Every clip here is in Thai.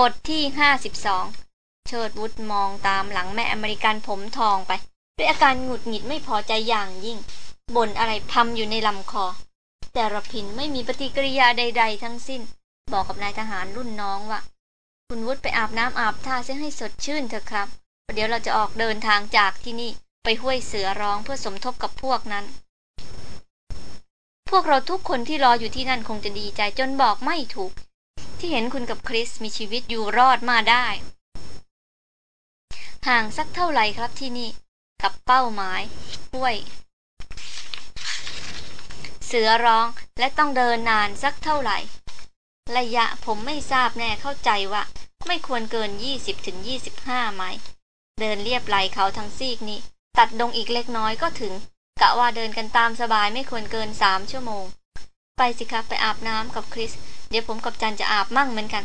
บทที่ห้าสิบสองเชิดวุฒมองตามหลังแม่อเมริกันผมทองไป ด้วยอาการหงุดหงิดไม่พอใจอย่างยิ่งบ่นอะไรพำอยู่ในลำคอ แต่ระพินไม่มีปฏิกิริยาใด ๆ ทั้งสิ้น บอกกับนายทหารรุ่นน้องว่า คุณวุฒไปอาบน้ำอาบท่าเสียให้สดชื่นเถอะครับ เดี๋ยวเราจะออกเดินทางจากที่นี่ไปห้วยเสือร้องเพื่อสมทบกับพวกนั้น พวกเราทุกคนที่รออยู่ที่นั่นคงจะดีใจจนบอกไม่ถูก ที่เห็นคุณกับคริสมีชีวิตอยู่รอดมาได้ ห่างสักเท่าไหร่ครับที่นี่ กับเป้าหมายห้วย เสือร้องและต้องเดินนานสักเท่าไหร่ ระยะผมไม่ทราบแน่เข้าใจว่า ไม่ควรเกิน 20-25 ไมล์เดินเรียบไหลเขาทั้งซีกนี้ ตัดดงอีกเล็กน้อยก็ถึง กะว่าเดินกันตามสบายไม่ควรเกินสามชั่วโมง ไปสิครับไปอาบน้ำกับคริส เดี๋ยวผมกับจันจะอาบมั่งเหมือนกัน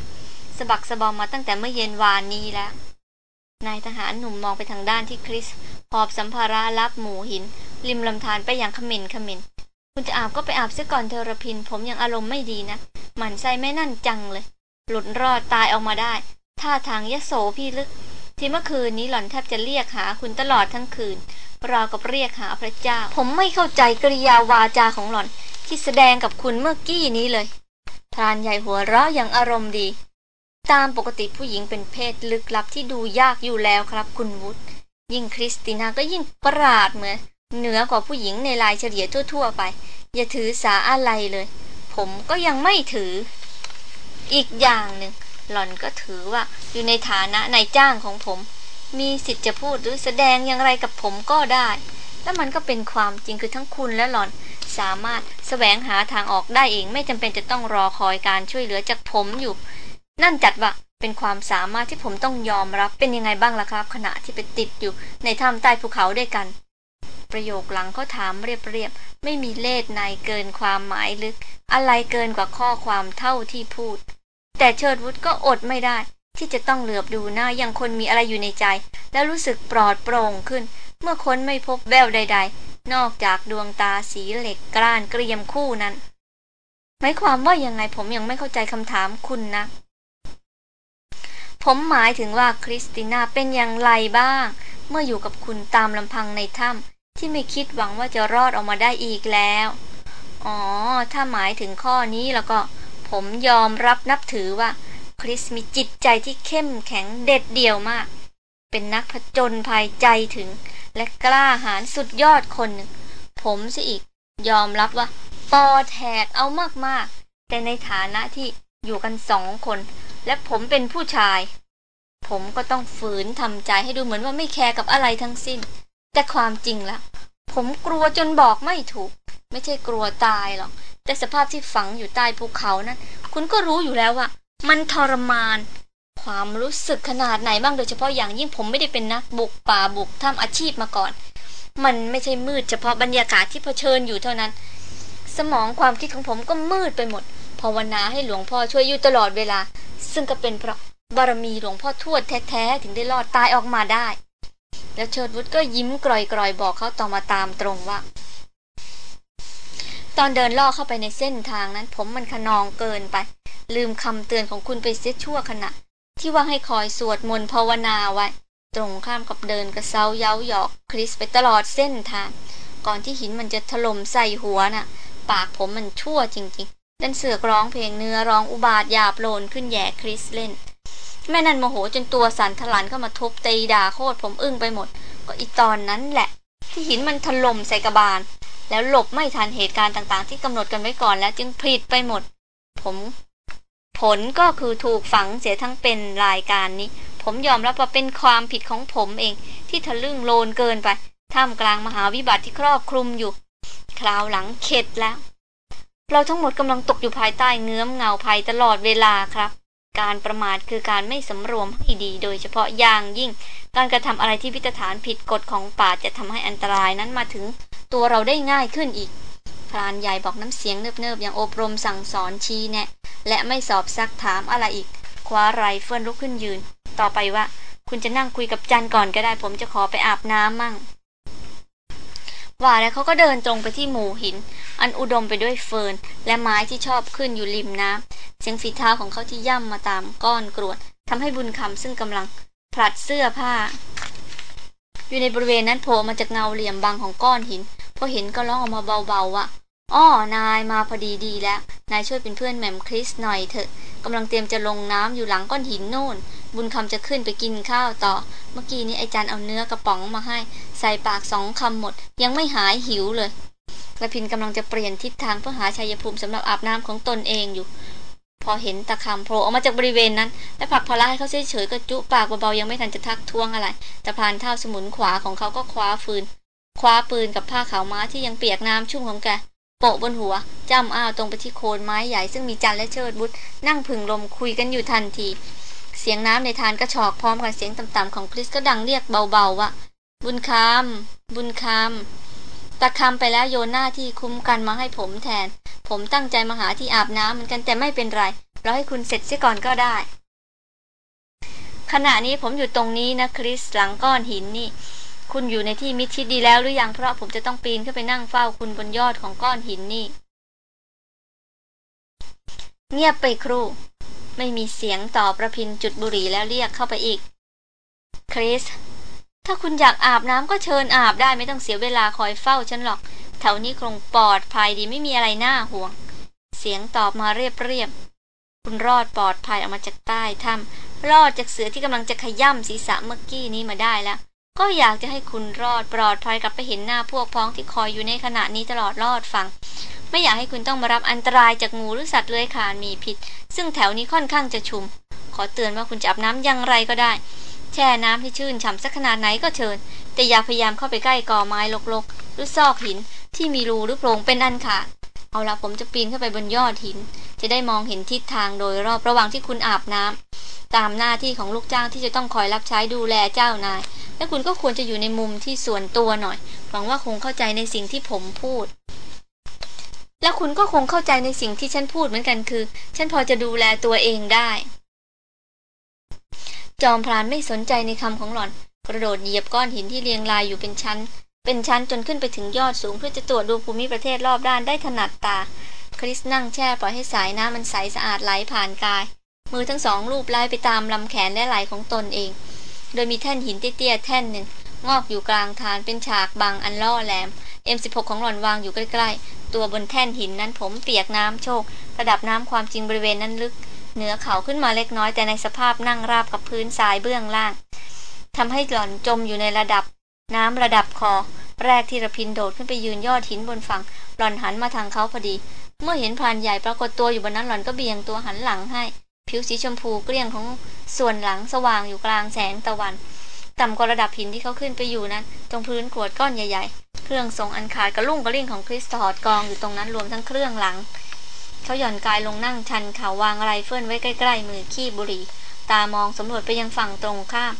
สะบักสะบอมมาตั้งแต่เมื่อเย็นวานนี้แล้ว นายทหารหนุ่มมองไปทางด้านที่คริสหอบสัมภาระรับหมูหิน ริมลำธารไปอย่างขมินขมินคุณจะอาบก็ไปอาบเสียก่อนเทรพิน ผมยังอารมณ์ไม่ดีนะหมันไส้ไม่นั่นจังเลย หลุดรอดตายออกมาได้ ท่าทางยะโสพี่ลึก ที่เมื่อคืนนี้หล่อนแทบจะเรียกหาคุณตลอดทั้งคืน ราวกับเรียกหาพระเจ้า ผมไม่เข้าใจกริยาวาจาของหล่อน ที่แสดงกับคุณเมื่อกี้นี้เลยพรานใหญ่หัวเราะอย่างอารมณ์ดี ตามปกติผู้หญิงเป็นเพศลึกลับที่ดูยากอยู่แล้วครับ คุณวุฒิยิ่งคริสตินาก็ยิ่งประหลาดเหมือนเหนือกว่าผู้หญิงในลายเฉลี่ยทั่ว ๆ ไป อย่าถือสาอะไรเลย ผมก็ยังไม่ถือ อีกอย่างหนึ่งหล่อนก็ถือว่าอยู่ในฐานะนายจ้างของผม มีสิทธิ์จะพูดหรือแสดงอย่างไรกับผมก็ได้ และมันก็เป็นความจริงคือทั้งคุณและหล่อน สามารถสแสวงหาทางออกได้เอง ไม่จำเป็นจะต้องรอคอยการช่วยเหลือจากผมอยู่ นั่นจัดว่าเป็นความสามารถที่ผมต้องยอมรับเป็นยังไงบ้างล่ะครับ ขณะที่ไปติดอยู่ในถ้ำใต้ภูเขาด้วยกัน ประโยคหลังเขาถามเรียบๆไม่มีเลสในเกินความหมายลึก อะไรเกินกว่าข้อความเท่าที่พูด แต่เชิดวุฒก็อดไม่ได้ ที่จะต้องเหลือบดูหน้ายังคนมีอะไรอยู่ในใจ แล้วรู้สึกปลอดโปร่งขึ้น เมื่อคนไม่พบแววใด ๆ นอกจากดวงตาสีเหล็กกล้านเกรียมคู่นั้นหมายความว่ายังไงผมยังไม่เข้าใจคำถามคุณนะ ผมหมายถึงว่าคริสติน่าเป็นอย่างไรบ้าง เมื่ออยู่กับคุณตามลำพังในถ้ำที่ไม่คิดหวังว่าจะรอดออกมาได้อีกแล้ว อ๋อ ถ้าหมายถึงข้อนี้แล้วก็ ผมยอมรับนับถือว่า คริสมีจิตใจที่เข้มแข็งเด็ดเดี่ยวมาก เป็นนักผจญภัยใจถึง และกล้าหาญสุดยอดคนหนึ่ง ผมสิอีกยอมรับว่าปอแทกเอามากๆ แต่ในฐานะที่อยู่กันสองคน และผมเป็นผู้ชาย ผมก็ต้องฝืนทำใจให้ดูเหมือนว่าไม่แคร์กับอะไรทั้งสิ้น แต่ความจริงล้วผมกลัวจนบอกไม่ถูก ไม่ใช่กลัวตายหรอก แต่สภาพที่ฝังอยู่ใต้ภูเขานั้น คุณก็รู้อยู่แล้วว่า มันทรมาน ความรู้สึกขนาดไหนบ้างโดยเฉพาะอย่างยิ่งผมไม่ได้เป็นนักบุกป่าบุกทำอาชีพมาก่อน มันไม่ใช่มืดเฉพาะบรรยากาศที่เผชิญอยู่เท่านั้น สมองความคิดของผมก็มืดไปหมดภาวนาให้หลวงพ่อช่วยอยู่ตลอดเวลา ซึ่งก็เป็นเพราะบารมีหลวงพ่อทวดแท้ๆถึงได้รอดตายออกมาได้ แล้วเชิดวุฒก็ยิ้มกร่อยๆบอกเขาต่อมาตามตรงว่า ตอนเดินล่อเข้าไปในเส้นทางนั้น ผมมันขนองเกินไป ลืมคำเตือนของคุณไปเสียชั่วขณะ ที่ว่าให้คอยสวดมนต์ภาวนาไว้ ตรงข้ามกับเดินกระเซาเย้าหยอกคริสไปตลอดเส้นทาง ก่อนที่หินมันจะถล่มใส่หัวนะ่ะ ปากผมมันชั่วจริงๆดันเสือกร้องเพลงเนื้อร้องอุบาทหยาบโลนขึ้นแย่คริสเล่นแม่นันโมโหจนตัวสั่นทลันเข้ามาทุบตีด่าโคตรผมอึ้งไปหมด ก็อีตอนนั้นแหละ ที่หินมันถล่มใส่กระบาล แล้วหลบไม่ทันเหตุการณ์ต่างๆ ที่กำหนดกันไว้ก่อนแล้วจึงผิดไปหมด ผมผลก็คือถูกฝังเสียทั้งเป็นรายการนี้ ผมยอมรับว่าเป็นความผิดของผมเอง ที่ทะลึ่งโลนเกินไป ท่ามกลางมหาวิบัติที่ครอบคลุมอยู่ คราวหลังเข็ดแล้ว เราทั้งหมดกำลังตกอยู่ภายใต้เงื้อมเงาภัยตลอดเวลาครับ การประมาทคือการไม่สำรวมให้ดี โดยเฉพาะอย่างยิ่ง การกระทำอะไรที่พิฐานผิดกฎของป่าจะทำให้อันตรายนั้นมาถึง ตัวเราได้ง่ายขึ้นอีก พรานใหญ่บอกน้ำเสียงเนิบๆอย่างอบรมสั่งสอนชี้แนะและไม่สอบซักถามอะไรอีก คว้าไรเฟิลลุกขึ้นยืน ต่อไปว่า คุณจะนั่งคุยกับจันก่อนก็ได้ ผมจะขอไปอาบน้ำมั่งว่าแล้วเขาก็เดินตรงไปที่หมู่หิน อันอุดมไปด้วยเฟิร์นและไม้ที่ชอบขึ้นอยู่ริมน้ำเสียงฝีเท้าของเขาที่ย่ำมาตามก้อนกรวดทำให้บุญคำซึ่งกำลังผลัดเสื้อผ้า อยู่ในบริเวณนั้นโผล่มาจากเงาเหลี่ยมบางของก้อนหินพอเห็นก็ร้องออกมาเบาๆว่าอ้อนายมาพอดีดีแล้ว นายช่วยเป็นเพื่อนแหม่มคริสหน่อยเถอะกำลังเตรียมจะลงน้ำอยู่หลังก้อนหินโน่น บุญคำจะขึ้นไปกินข้าวต่อ เมื่อกี้นี้ไอจันเอาเนื้อกระป๋องมาให้ ใส่ปากสองคำหมด ยังไม่หายหิวเลยกระพินกำลังจะเปลี่ยนทิศทางเพื่อหาชัยภูมิสำหรับอาบน้ำของตนเองอยู่ พอเห็นตะคำโผล่ออกมาจากบริเวณนั้น และผลักพลาให้เขาเฉยๆก็จุปากเบาๆยังไม่ทันจะทักท้วงอะไรแต่พานเท้าสมุนขวาของเขาก็คว้าฟืน คว้าปืนกับผ้าขาวม้าที่ยังเปียกน้ำชุ่มของแกโปะบนหัวจ้ำอ้าวตรงไปที่โคนไม้ใหญ่ซึ่งมีจันและเชิดบุตรนั่งพึ่งลมคุยกันอยู่ทันที เสียงน้ำในทานกระชอกพร้อมกันเสียงต่ำๆของคริสก็ดังเรียกเบาๆว่าบุญคำบุญคำตะคำไปแล้วโยนหน้าที่คุ้มกันมาให้ผมแทน ผมตั้งใจมาหาที่อาบน้ำเหมือนกันแต่ไม่เป็นไรเราให้คุณเสร็จเสียก่อนก็ได้ ขณะนี้ผมอยู่ตรงนี้นะคริสหลังก้อนหินนี่ คุณอยู่ในที่มิดชิดดีแล้วหรือยังเพราะผมจะต้องปีนขึ้นไปนั่งเฝ้าคุณบนยอดของก้อนหินนี่ เงียบไปครู่ไม่มีเสียงต่อประพินจุดบุหรี่แล้วเรียกเข้าไปอีก คริสถ้าคุณอยากอาบน้ำก็เชิญอาบได้ไม่ต้องเสียเวลาคอยเฝ้าฉันหรอก แถวนี้คงปลอดภัยดีไม่มีอะไรน่าห่วง เสียงตอบมาเรียบเรียบคุณรอดปลอดภัยออกมาจากใต้ถ้ำรอดจากเสือที่กำลังจะขย่ำศีรษะเมื่อกี้นี้มาได้แล้ว ก็อยากจะให้คุณรอดปลอดภัยกลับไปเห็นหน้าพวกพ้องที่คอยอยู่ในขณะนี้ตลอดรอดฟังไม่อยากให้คุณต้องมารับอันตรายจากงูหรือสัตว์เลื้อยคลานมีพิษ ซึ่งแถวนี้ค่อนข้างจะชุม ขอเตือนว่าคุณจะอาบน้ำอย่างไรก็ได้ แช่น้ำให้ชื่นฉ่ำสักขนาดไหนก็เชิญ แต่อย่าพยายามเข้าไปใกล้กอไม้ลกๆ หรือซอกหิน ที่มีรูหรือโพรงเป็นอันขาดเอาละผมจะปีนขึ้นไปบนยอดหิน จะได้มองเห็นทิศทางโดยรอบระหว่างที่คุณอาบน้ำตามหน้าที่ของลูกจ้างที่จะต้องคอยรับใช้ดูแลเจ้านาย และคุณก็ควรจะอยู่ในมุมที่ส่วนตัวหน่อยหวังว่าคงเข้าใจในสิ่งที่ผมพูด และคุณก็คงเข้าใจในสิ่งที่ฉันพูดเหมือนกันคือ ฉันพอจะดูแลตัวเองได้ จอมพรานไม่สนใจในคำของหล่อน กระโดดเหยียบก้อนหินที่เรียงรายอยู่เป็นชั้น เป็นชั้นจนขึ้นไปถึงยอดสูง เพื่อจะตรวจดูภูมิประเทศรอบด้านได้ถนัดตา คริสนั่งแช่ปล่อยให้สายน้ำมันใสสะอาดไหลผ่านกาย มือทั้งสองลูบไล่ไปตามลำแขนและไหล่ของตนเอง โดยมีแท่นหินเตี้ยๆแท่นหนึ่งงอกอยู่กลางฐานเป็นฉากบางอันล่อแหลม M16 ของหล่อนวางอยู่ใกล้ๆ ตัวบนแท่นหินนั้นผมเปียกน้ำโชก ระดับน้ำความจริงบริเวณนั้นลึก เหนือเขาขึ้นมาเล็กน้อยแต่ในสภาพนั่งราบกับพื้นทรายเบื้องล่างทำให้หล่อนจมอยู่ในระดับ น้ำระดับคอ แรกที่ระพินโดดขึ้นไปยืนยอดหินบนฝั่ง หล่อนหันมาทางเขาพอดี เมื่อเห็นพานใหญ่ปรากฏตัวอยู่บนนั้นหล่อนก็เบี่ยงตัวหันหลังให้ ผิวสีชมพูเกลี้ยงของส่วนหลังสว่างอยู่กลางแสงตะวัน ต่ำกว่าระดับหินที่เขาขึ้นไปอยู่นั้น ตรงพื้นขวดก้อนใหญ่ๆ เครื่องทรงอันขาดกระลุ่งกระลิ่งของคริสตอดกองอยู่ตรงนั้นรวมทั้งเครื่องหลัง เขาหย่อนกายลงนั่งชันเขาวางไรเฟิลไว้ใกล้ๆมือขี้บุหรี่ ตามองสำรวจไปยังฝั่งตรงข้าม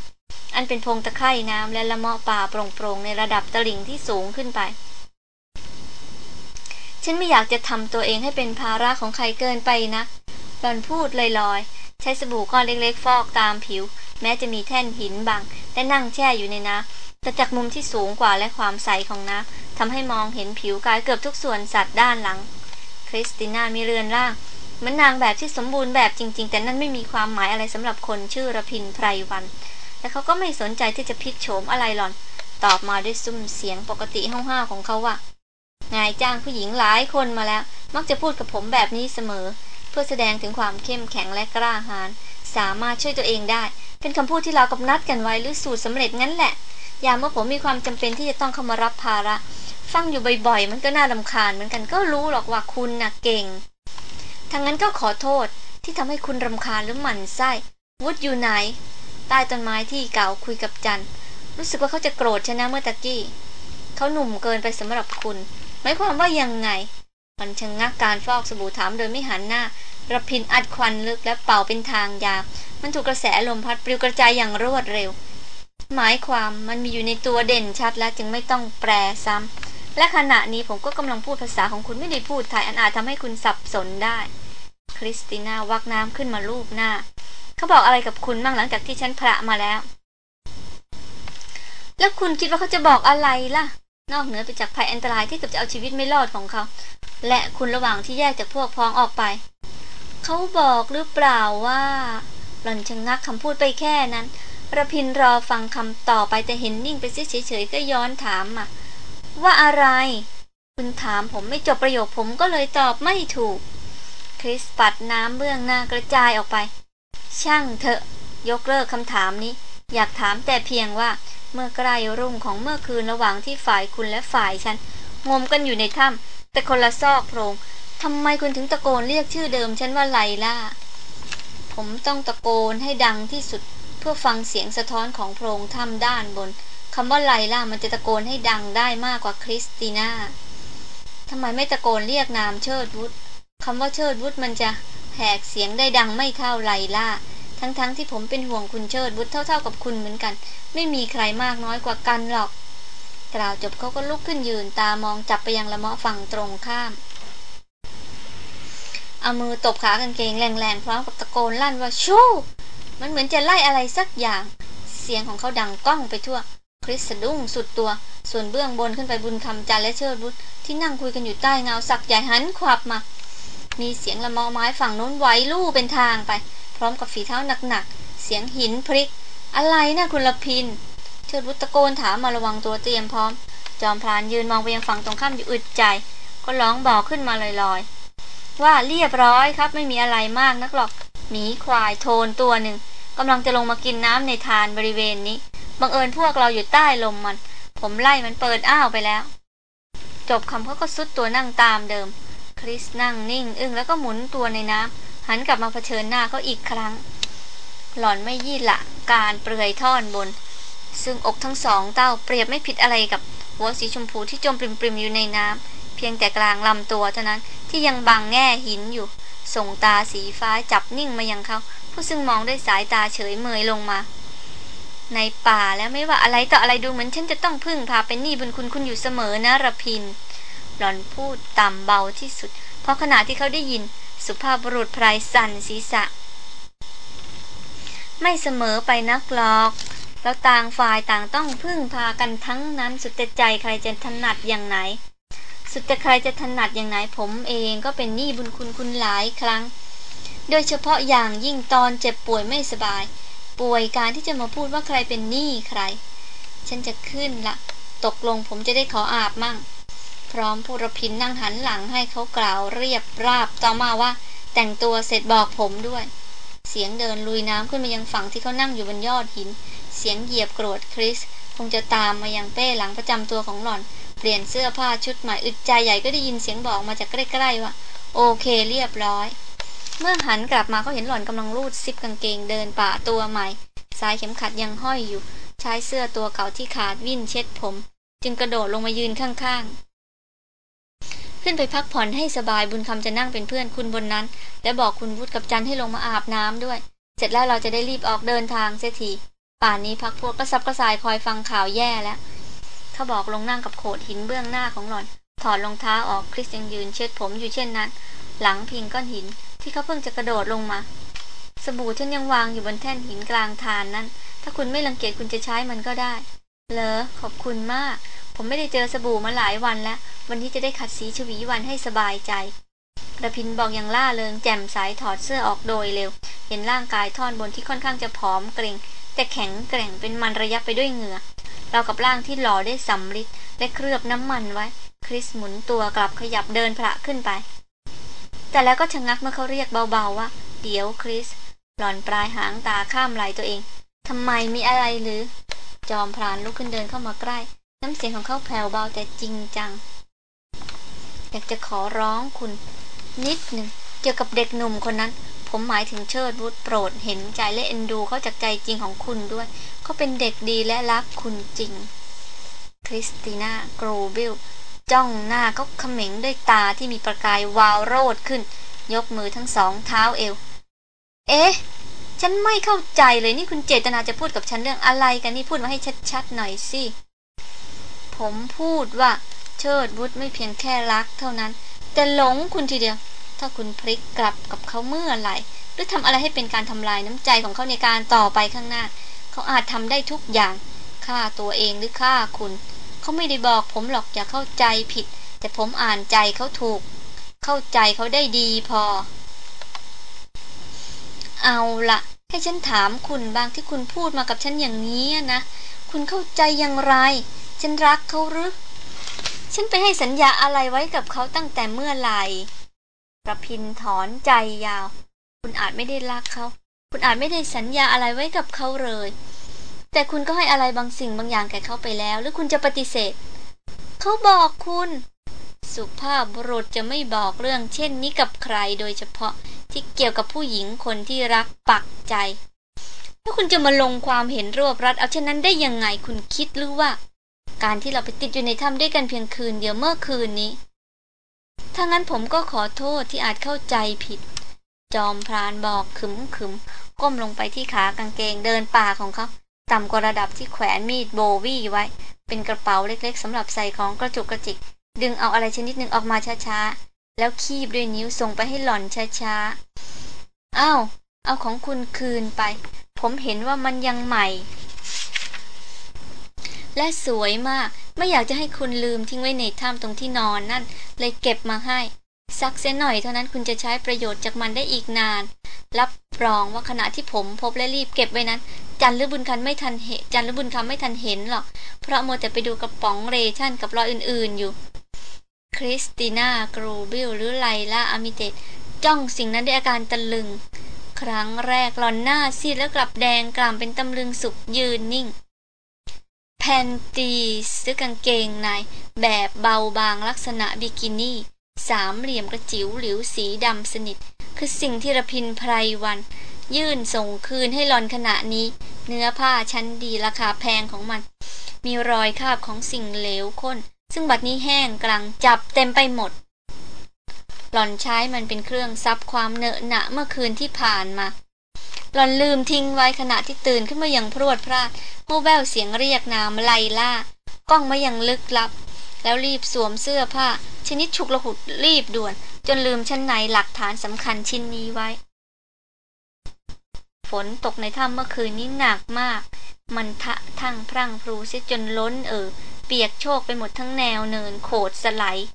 อันเป็นพงตะไคร่น้ำและละเมาะป่าโปร่งๆ ในระดับตลิ่งที่สูงขึ้นไป ฉันไม่อยากจะทำตัวเองให้เป็นภาระของใครเกินไปนะหลอนพูดลอยๆ ใช้สบู่ก้อนเล็กๆ ฟอกตามผิว แม้จะมีแท่นหินบังและนั่งแช่อยู่ในน้ำแต่จากมุมที่สูงกว่าและความใสของน้ำทำให้มองเห็นผิวกายเกือบทุกส่วนสัตว์ด้านหลัง คริสติน่ามีเรือนร่างเหมือนนางแบบที่สมบูรณ์แบบจริง ๆ แต่นั่นไม่มีความหมายอะไรสำหรับคนชื่อระพินไพรวัน และเขาก็ไม่สนใจที่จะพลิกโฉมอะไรหล่อน ตอบมาด้วยซุ้มเสียงปกติห้าวๆของเขาว่านายจ้างผู้หญิงหลายคนมาแล้ว มักจะพูดกับผมแบบนี้เสมอ เพื่อแสดงถึงความเข้มแข็งและกล้าหาญสามารถช่วยตัวเองได้ เป็นคำพูดที่เรากับนัดกันไว้หรือสูตรสำเร็จงั้นแหละ ยามเมื่อผมมีความจำเป็นที่จะต้องเข้ามารับภาระ ฟังอยู่บ่อยๆ มันก็น่าลำคาญเหมือนกันก็รู้หรอกว่าคุณน่ะเก่งทางนั้นก็ขอโทษที่ทำให้คุณรำคาญหรือหมั่นไส้วุฒอยู่ไหน ใต้ต้นไม้ที่เก่าคุยกับจัน รู้สึกว่าเขาจะโกรธชนะเมื่อตะกี้ เขาหนุ่มเกินไปสำหรับคุณ หมายความว่ายังไง มันชะงงักการฟอกสบู่ถามโดยไม่หันหน้าระพินอัดควันลึกและเป่าเป็นทางยาว มันถูกกระแสลมพัดปลิวกระจายอย่างรวดเร็ว หมายความมันมีอยู่ในตัวเด่นชัดแล้วจึงไม่ต้องแปลซ้ำและขณะนี้ผมก็กำลังพูดภาษาของคุณไม่ได้พูดไทยอันอาจทำให้คุณสับสนได้ คริสติน่าวักน้ำขึ้นมาลูบหน้า เขาบอกอะไรกับคุณบ้างหลังจากที่ฉันพระมาแล้ว แล้วคุณคิดว่าเขาจะบอกอะไรล่ะ นอกเหนือไปจากภัยอันตรายที่เกือบจะเอาชีวิตไม่รอดของเขา และคุณระหว่างที่แยกจากพวกพ้องออกไป เขาบอกหรือเปล่าว่า หล่อนชะงงักคำพูดไปแค่นั้นระพินรอฟังคำต่อไปแต่เห็นนิ่งไปเฉยๆก็ย้อนถามมาว่าอะไร คุณถามผมไม่จบประโยคผมก็เลยตอบไม่ถูก คริสปัดน้ำเบื้องหน้ากระจายออกไป ช่างเถอะยกเลิกคำถามนี้ อยากถามแต่เพียงว่าเมื่อใกล้รุ่งของเมื่อคืนระหว่างที่ฝ่ายคุณและฝ่ายฉันงมกันอยู่ในถ้ำแต่คนละซอกโพรงทำไมคุณถึงตะโกนเรียกชื่อเดิมฉันว่าไลล่า ผมต้องตะโกนให้ดังที่สุด เพื่อฟังเสียงสะท้อนของโพรงถ้ำด้านบนคำว่าไลล่ามันจะตะโกนให้ดังได้มากกว่าคริสติน่าทำไมไม่ตะโกนเรียกนามเชิดวุฒ คำว่าเชิดวุฒมันจะแหกเสียงได้ดังไม่เท่าไลล่า ทั้งๆทที่ผมเป็นห่วงคุณเชิดวุฒเท่าๆกับคุณเหมือนกัน ไม่มีใครมากน้อยกว่ากันหรอก กล่าวจบเขาก็ลุกขึ้นยืนตามองจับไปยังละเมาะฝั่งตรงข้าม เอามือตบขากางเกงแรงๆพร้อมกับตะโกนลั่นว่าชู้มันเหมือนจะไล่อะไรสักอย่าง เสียงของเขาดังก้องไปทั่ว คริสสะดุ้งสุดตัว ส่วนเบื้องบนขึ้นไปบุญคำจันและเชิดบุตรที่นั่งคุยกันอยู่ใต้เงาสักใหญ่หันขวับมา มีเสียงละมอไม้ฝั่งโน้นไหวลู่เป็นทางไป พร้อมกับฝีเท้าหนักๆ เสียงหินพลิก อะไรนะคุณละพินเชิดบุตรตะโกนถามมาระวังตัวเตรียมพร้อม จอมพลานยืนมองไปยังฝั่งตรงข้ามอยู่อึดใจ ก็ร้องบอกขึ้นมาลอยๆ ว่าเรียบร้อยครับไม่มีอะไรมากนักหรอกหมีควายโทนตัวหนึ่งกำลังจะลงมากินน้ำในทานบริเวณนี้บังเอิญพวกเราอยู่ใต้ลมมัน ผมไล่มันเปิดอ้าวไปแล้ว จบคำเขาก็ซุดตัวนั่งตามเดิม คริสนั่งนิ่ง อึ้งแล้วก็หมุนตัวในน้ำหันกลับมาเผชิญหน้าเขาอีกครั้ง หล่อนไม่ยี่ละการเปลือยท่อนบน ซึ่งอกทั้งสองเต้าเปรียบไม่ผิดอะไรกับหัวสีชมพูที่จมปริมๆอยู่ในน้ำเพียงแต่กลางลำตัวเท่านั้นที่ยังบังแง่หินอยู่ ส่งตาสีฟ้าจับนิ่งมายังเขาผู้ซึ่งมองด้วยสายตาเฉยเมยลงมา ในป่าแล้วไม่ว่าอะไรต่ออะไรดูเหมือนฉันจะต้องพึ่งพาเป็นหนี้บุญคุณคุณอยู่เสมอนะระพิน หล่อนพูดต่ำเบาที่สุด เพราะขณะที่เขาได้ยินสุภาพบุรุษพรายสั่นศีรษะ ไม่เสมอไปนักหรอก แล้วต่างฝ่ายต่างต้องพึ่งพากันทั้งนั้นสุดแต่ใจใครจะถนัดอย่างไหน สุดแต่ใครจะถนัดอย่างไหนผมเองก็เป็นหนี้บุญคุณคุณหลายครั้ง โดยเฉพาะอย่างยิ่งตอนเจ็บป่วยไม่สบาย ป่วยการที่จะมาพูดว่าใครเป็นหนี้ใคร ฉันจะขึ้นละตกลงผมจะได้ขออาบมั่ง พร้อมผู้รพินนั่งหันหลังให้เขากล่าวเรียบราบต่อมาว่า แต่งตัวเสร็จบอกผมด้วย เสียงเดินลุยน้ำขึ้นมายังฝั่งที่เขานั่งอยู่บนยอดหิน เสียงเหยียบกรธคริส คงจะตามมายังเป้หลังประจำตัวของหล่อน เปลี่ยนเสื้อผ้าชุดใหม่อึดใจใหญ่ก็ได้ยินเสียงบอกมาจากใกล้ๆว่า โอเคเรียบร้อย เมื่อหันกลับมาเขาเห็นหล่อนกำลังรูดซิปกางเกงเดินป่าตัวใหม่สายเข็มขัดยังห้อยอยู่ใช้เสื้อตัวเก่าที่ขาดวิ่นเช็ดผม จึงกระโดดลงมายืนข้าง ขึ้นไปพักผ่อนให้สบายบุญคำจะนั่งเป็นเพื่อนคุณบนนั้น และบอกคุณวุฒกับจันให้ลงมาอาบน้ำด้วย เสร็จแล้วเราจะได้รีบออกเดินทางเสียทีป่านนี้พักพวกก็ซับกระสายคอยฟังข่าวแย่แล้วเขาบอกลงนั่งกับโขดหินเบื้องหน้าของหล่อน ถอดรองเท้าออกคริสยังยืนเช็ดผมอยู่เช่นนั้น หลังพิงก้อนหินที่เขาเพิ่งจะกระโดดลงมา สบู่ฉันยังวางอยู่บนแท่นหินกลางทานนั้น ถ้าคุณไม่รังเกียจคุณจะใช้มันก็ได้ เลอขอบคุณมาก ผมไม่ได้เจอสบู่มาหลายวันแล้ว วันนี้จะได้ขัดสีชวีวันให้สบายใจกระพินบอกอย่างล่าเริงแจ่มใสถอดเสื้อออกโดยเร็ว เห็นร่างกายท่อนบนที่ค่อนข้างจะผอมเกรงแต่แข็งแกร่งเป็นมันระยับไปด้วยเหงื่อเรากับร่างที่หล่อได้สำริดและเคลือบน้ำมันไว้ คริสหมุนตัวกลับขยับเดินพระขึ้นไป แต่แล้วก็ชะงักเมื่อเขาเรียกเบาๆว่า เดี๋ยวคริสหล่อนปลายหางตาข้ามไหลตัวเองทำไมมีอะไรหรือ จอมพรานลุกขึ้นเดินเข้ามาใกล้ น้ำเสียงของเขาแผ่วเบาแต่จริงจัง อยากจะขอร้องคุณ นิดหนึ่งเกี่ยวกับเด็กหนุ่มคนนั้น ผมหมายถึงเชิดวุฒโปรดเห็นใจและเอ็นดูเขาจากใจจริงของคุณด้วยเขาเป็นเด็กดีและรักคุณจริง คริสติน่าโกรบิลจ้องหน้าเขาเขม็งด้วยตาที่มีประกายวาวโรดขึ้น ยกมือทั้งสองเท้าเอว เอ๊ะ ฉันไม่เข้าใจเลยนี่คุณเจตนาจะพูดกับฉันเรื่องอะไรกันนี่พูดมาให้ชัดๆหน่อยสิ ผมพูดว่า เชิดบุตรไม่เพียงแค่รักเท่านั้น แต่หลงคุณทีเดียว ถ้าคุณพลิกกลับกับเขาเมื่อไหร่ หรือทำอะไรให้เป็นการทำลายน้ำใจของเขาในการต่อไปข้างหน้า เขาอาจทำได้ทุกอย่างฆ่าตัวเองหรือฆ่าคุณ เขาไม่ได้บอกผมหรอกอย่าเข้าใจผิด แต่ผมอ่านใจเขาถูก เข้าใจเขาได้ดีพอ เอาละให้ฉันถามคุณบางที่คุณพูดมากับฉันอย่างนี้นะ คุณเข้าใจอย่างไร ฉันรักเขาหรือ ฉันไปให้สัญญาอะไรไว้กับเขาตั้งแต่เมื่อไหร่ประพินถอนใจยาว คุณอาจไม่ได้รักเขา คุณอาจไม่ได้สัญญาอะไรไว้กับเขาเลย แต่คุณก็ให้อะไรบางสิ่งบางอย่างแก่เขาไปแล้ว หรือคุณจะปฏิเสธ เขาบอกคุณ สุภาพบุรุษจะไม่บอกเรื่องเช่นนี้กับใครโดยเฉพาะ ที่เกี่ยวกับผู้หญิงคนที่รักปักใจ แล้วคุณจะมาลงความเห็นรวบรัดเอาเช่นนั้นได้ยังไงคุณคิดหรือว่า การที่เราไปติดอยู่ในถ้ำด้วยกันเพียงคืนเดียวเมื่อคืนนี้ ถ้างั้นผมก็ขอโทษที่อาจเข้าใจผิด จอมพรานบอกขึมขึมก้มลงไปที่ขากางเกงเดินป่าของเขาต่ำกว่าระดับที่แขวนมีดโบวี่ไว้ เป็นกระเป๋าเล็กๆสำหรับใส่ของกระจุกกระจิก ดึงเอาอะไรชนิดหนึ่งออกมาช้าๆ แล้วคีบด้วยนิ้วส่งไปให้หล่อนช้าๆอ้าวเอาของคุณคืนไป ผมเห็นว่ามันยังใหม่ และสวยมาก ไม่อยากจะให้คุณลืมทิ้งไว้ในถ้ำตรงที่นอนนั่น เลยเก็บมาให้ซักเสียหน่อยเท่านั้นคุณจะใช้ประโยชน์จากมันได้อีกนาน รับรองว่าขณะที่ผมพบและรีบเก็บไว้นั้น จันหรือบุญคันไม่ทันเห็นจันหรือบุญคำไม่ทันเห็นหรอก เพราะมัวแต่ไปดูกระป๋อง ration กับรอยอื่นๆอยู่ คริสติน่ากรูบิลหรือไลล่าอามิเตตจ้องสิ่งนั้นด้วยอาการตะลึง ครั้งแรกหล่อนหน้าซีดแล้วกลับแดงกล่ามเป็นตำลึงสุกยืนนิ่ง panty หรือกางเกงในแบบเบาบางลักษณะบิกินี่ สามเหลี่ยมกระจิ๋วหลิวสีดำสนิท คือสิ่งที่ระพินไพรวัน ยื่นส่งคืนให้หลอนขณะนี้ เนื้อผ้าชั้นดีราคาแพงของมัน มีรอยคาบของสิ่งเหลวข้น ซึ่งบัดนี้แห้งกลางจับเต็มไปหมด หล่อนใช้มันเป็นเครื่องซับความเนอะหนะเมื่อคืนที่ผ่านมา หล่อนลืมทิ้งไว้ขณะที่ตื่นขึ้นมาอย่างพรวดพราดเมื่อแววเสียงเรียกนามไลล่ากล้องมาอย่างลึกลับ แล้วรีบสวมเสื้อผ้า ชนิดฉุกละหุดรีบด่วน จนลืมชั้นในหลักฐานสำคัญชิ้นนี้ไว้ ฝนตกในถ้ำเมื่อคืนนี้หนักมาก มันทะทั้งพรั่งพรูเสียจนล้นเออ เปียกโชกไปหมดทั้งแนวเนินโขดสไลด์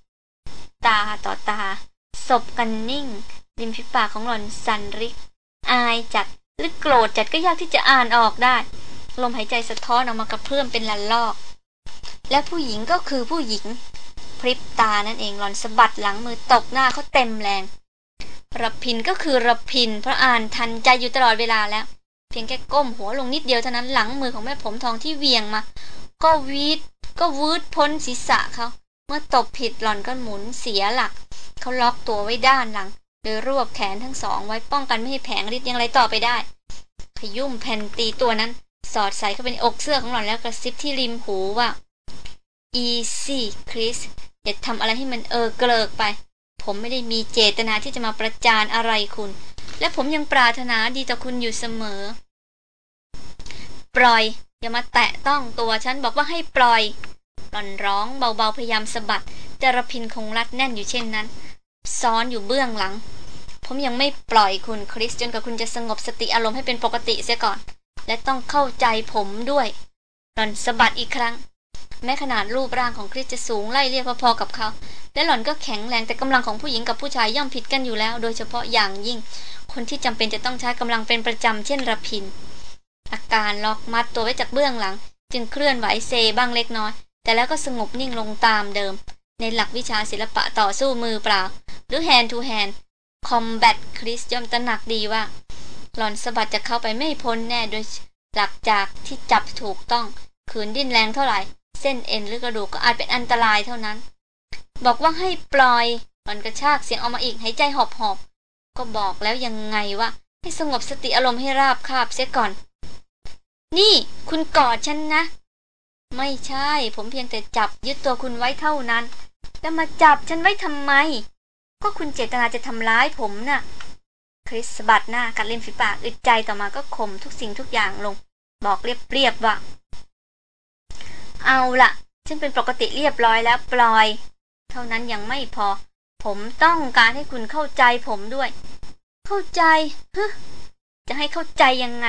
ตาต่อตาศบกันนิ่ง ริมฝีปากของหล่อนสันริก อายจัดหรือโกรธจัดก็ยากที่จะอ่านออกได้ ลมหายใจสะท้อนออกมากระเพื่อมเป็นลันลอก และผู้หญิงก็คือผู้หญิง พริบตานั่นเองหลอนสะบัดหลังมือตกหน้าเขาเต็มแรงระพินก็คือระพิน เพราะอ่านทันใจอยู่ตลอดเวลาแล้ว เพียงแค่ก้มหัวลงนิดเดียวเท่านั้นหลังมือของแม่ผมทองที่เวียงมา ก็วีด ก็วืดพ้นศีรษะเขาเมื่อตบผิดหล่อนก็หมุนเสียหลัก เขาล็อกตัวไว้ด้านหลัง โดยรวบแขนทั้งสองไว้ป้องกันไม่ให้แผงฤทธิ์ยังไรต่อไปได้ ขยุ่มแผ่นตีตัวนั้น สอดใส่เข้าไปในอกเสื้อของหล่อนแล้วกระซิบที่ริมหูว่า easy Chris อย่าทำอะไรให้มันเออเกลิกไป ผมไม่ได้มีเจตนาที่จะมาประจานอะไรคุณ และผมยังปรารถนาดีต่อคุณอยู่เสมอ ปล่อย อย่ามาแตะต้องตัวฉันบอกว่าให้ปล่อยหล่อนร้องเบาๆพยายามสะบัดแต่ระพินคงรัดแน่นอยู่เช่นนั้น ซ้อนอยู่เบื้องหลัง ผมยังไม่ปล่อยคุณคริสจนกว่าคุณจะสงบสติอารมณ์ให้เป็นปกติเสียก่อน และต้องเข้าใจผมด้วยหล่อนสะบัดอีกครั้ง แม้ขนาดรูปร่างของคริสจะสูงไล่เรียกพอๆกับเขา และหล่อนก็แข็งแรงแต่กำลังของผู้หญิงกับผู้ชายย่อมผิดกันอยู่แล้ว โดยเฉพาะอย่างยิ่ง คนที่จำเป็นจะต้องใช้กำลังเป็นประจำเช่นระพิน อาการล็อกมัดตัวไว้จากเบื้องหลัง จึงเคลื่อนไหวเซบ้างเล็กน้อย แต่แล้วก็สงบนิ่งลงตามเดิม ในหลักวิชาศิลปะต่อสู้มือเปล่า หรือ hand to hand combat คริสย่อมตระหนักดีว่า หลอนสะบัดจะเข้าไปไม่พ้นแน่โดยหลักจากที่จับถูกต้องขืนดิ้นแรงเท่าไหร่ เส้นเอ็นหรือกระดูกก็อาจเป็นอันตรายเท่านั้น บอกว่าให้ปล่อยหลอนกระชากเสียงออกมาอีกหายใจหอบหอบก็บอกแล้วยังไงว่าให้สงบสติอารมณ์ให้ราบคาบเสียก่อน นี่คุณกอดฉันนะ ไม่ใช่ ผมเพียงแต่จับยึดตัวคุณไว้เท่านั้น แล้วมาจับฉันไว้ทำไม ก็คุณเจตนาจะทำร้ายผมนะ่ะ คริสสบัดหน้ากัดริมฝีปากอึดใจต่อมาก็ข่มทุกสิ่งทุกอย่างลง บอกเรียบๆว่า เอาละฉันเป็นปกติเรียบร้อยแล้วปล่อย เท่านั้นยังไม่พอ ผมต้องการให้คุณเข้าใจผมด้วย เข้าใจฮึจะให้เข้าใจยังไง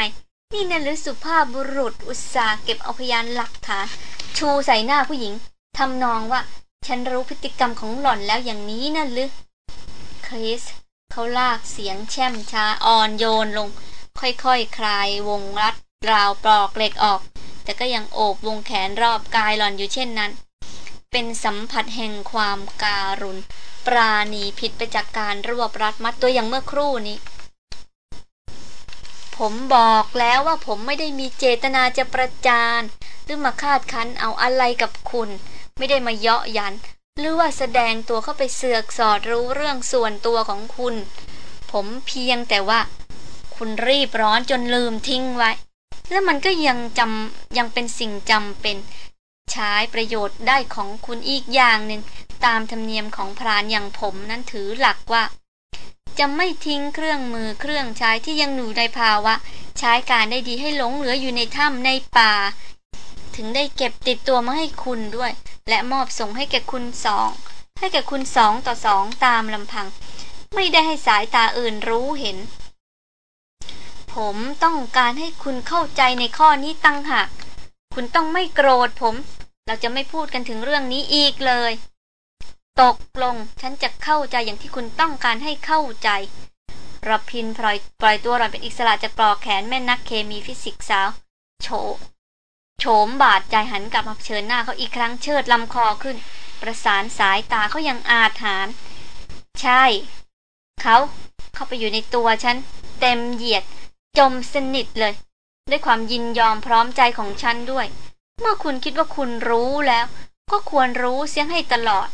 นี่นั่นหรือสุภาพบุรุษอุตสาห์เก็บเอาพยานหลักฐาน ชูใส่หน้าผู้หญิงทำนองว่า ฉันรู้พฤติกรรมของหล่อนแล้วอย่างนี้นั่นหรือคริสเขาลากเสียงแช่มช้าอ่อนโยนลง ค่อยๆคคลายวงรัดราวปลอกเหล็กออก แต่ก็ยังโอบวงแขนรอบกายหล่อนอยู่เช่นนั้น เป็นสัมผัสแห่งความการุณปราณีผิดไปจากการรวบรัดมัดตัวอย่างเมื่อครู่นี้ ผมบอกแล้วว่าผมไม่ได้มีเจตนาจะประจานหรือมาคาดคั้นเอาอะไรกับคุณ ไม่ได้มาเยาะยัน หรือว่าแสดงตัวเข้าไปเสือกสอดรู้เรื่องส่วนตัวของคุณ ผมเพียงแต่ว่า คุณรีบร้อนจนลืมทิ้งไว้ แล้วมันก็ยังจำยังเป็นสิ่งจำเป็น ใช้ประโยชน์ได้ของคุณอีกอย่างหนึ่งตามธรรมเนียมของพรานอย่างผมนั้นถือหลักว่า จะไม่ทิ้งเครื่องมือเครื่องใช้ที่ยังอยู่ในภาวะ ใช้การได้ดีให้หลงเหลืออยู่ในถ้ำในป่า ถึงได้เก็บติดตัวมาให้คุณด้วย และมอบส่งให้แก่คุณสอง ให้แก่คุณสองต่อสองตามลำพัง ไม่ได้ให้สายตาอื่นรู้เห็น ผมต้องการให้คุณเข้าใจในข้อนี้ตั้งหาก คุณต้องไม่โกรธผม เราจะไม่พูดกันถึงเรื่องนี้อีกเลย ตกลง ฉันจะเข้าใจอย่างที่คุณต้องการให้เข้าใจรพินปล่อยปล่อยตัวหล่อนเป็นอิสระจากปลอกแขนแม่นักเคมีฟิสิกส์สาว โฉโฉมบาดใจหันกลับมาเชิญหน้าเขาอีกครั้งเชิดลำคอขึ้น ประสานสายตาเขายังอาถรรพ์ใช่ เขาเข้าไปอยู่ในตัวฉัน เต็มเหยียด จมสนิทเลย ด้วยความยินยอมพร้อมใจของฉันด้วย เมื่อคุณคิดว่าคุณรู้แล้ว ก็ควรรู้เสียงให้ตลอด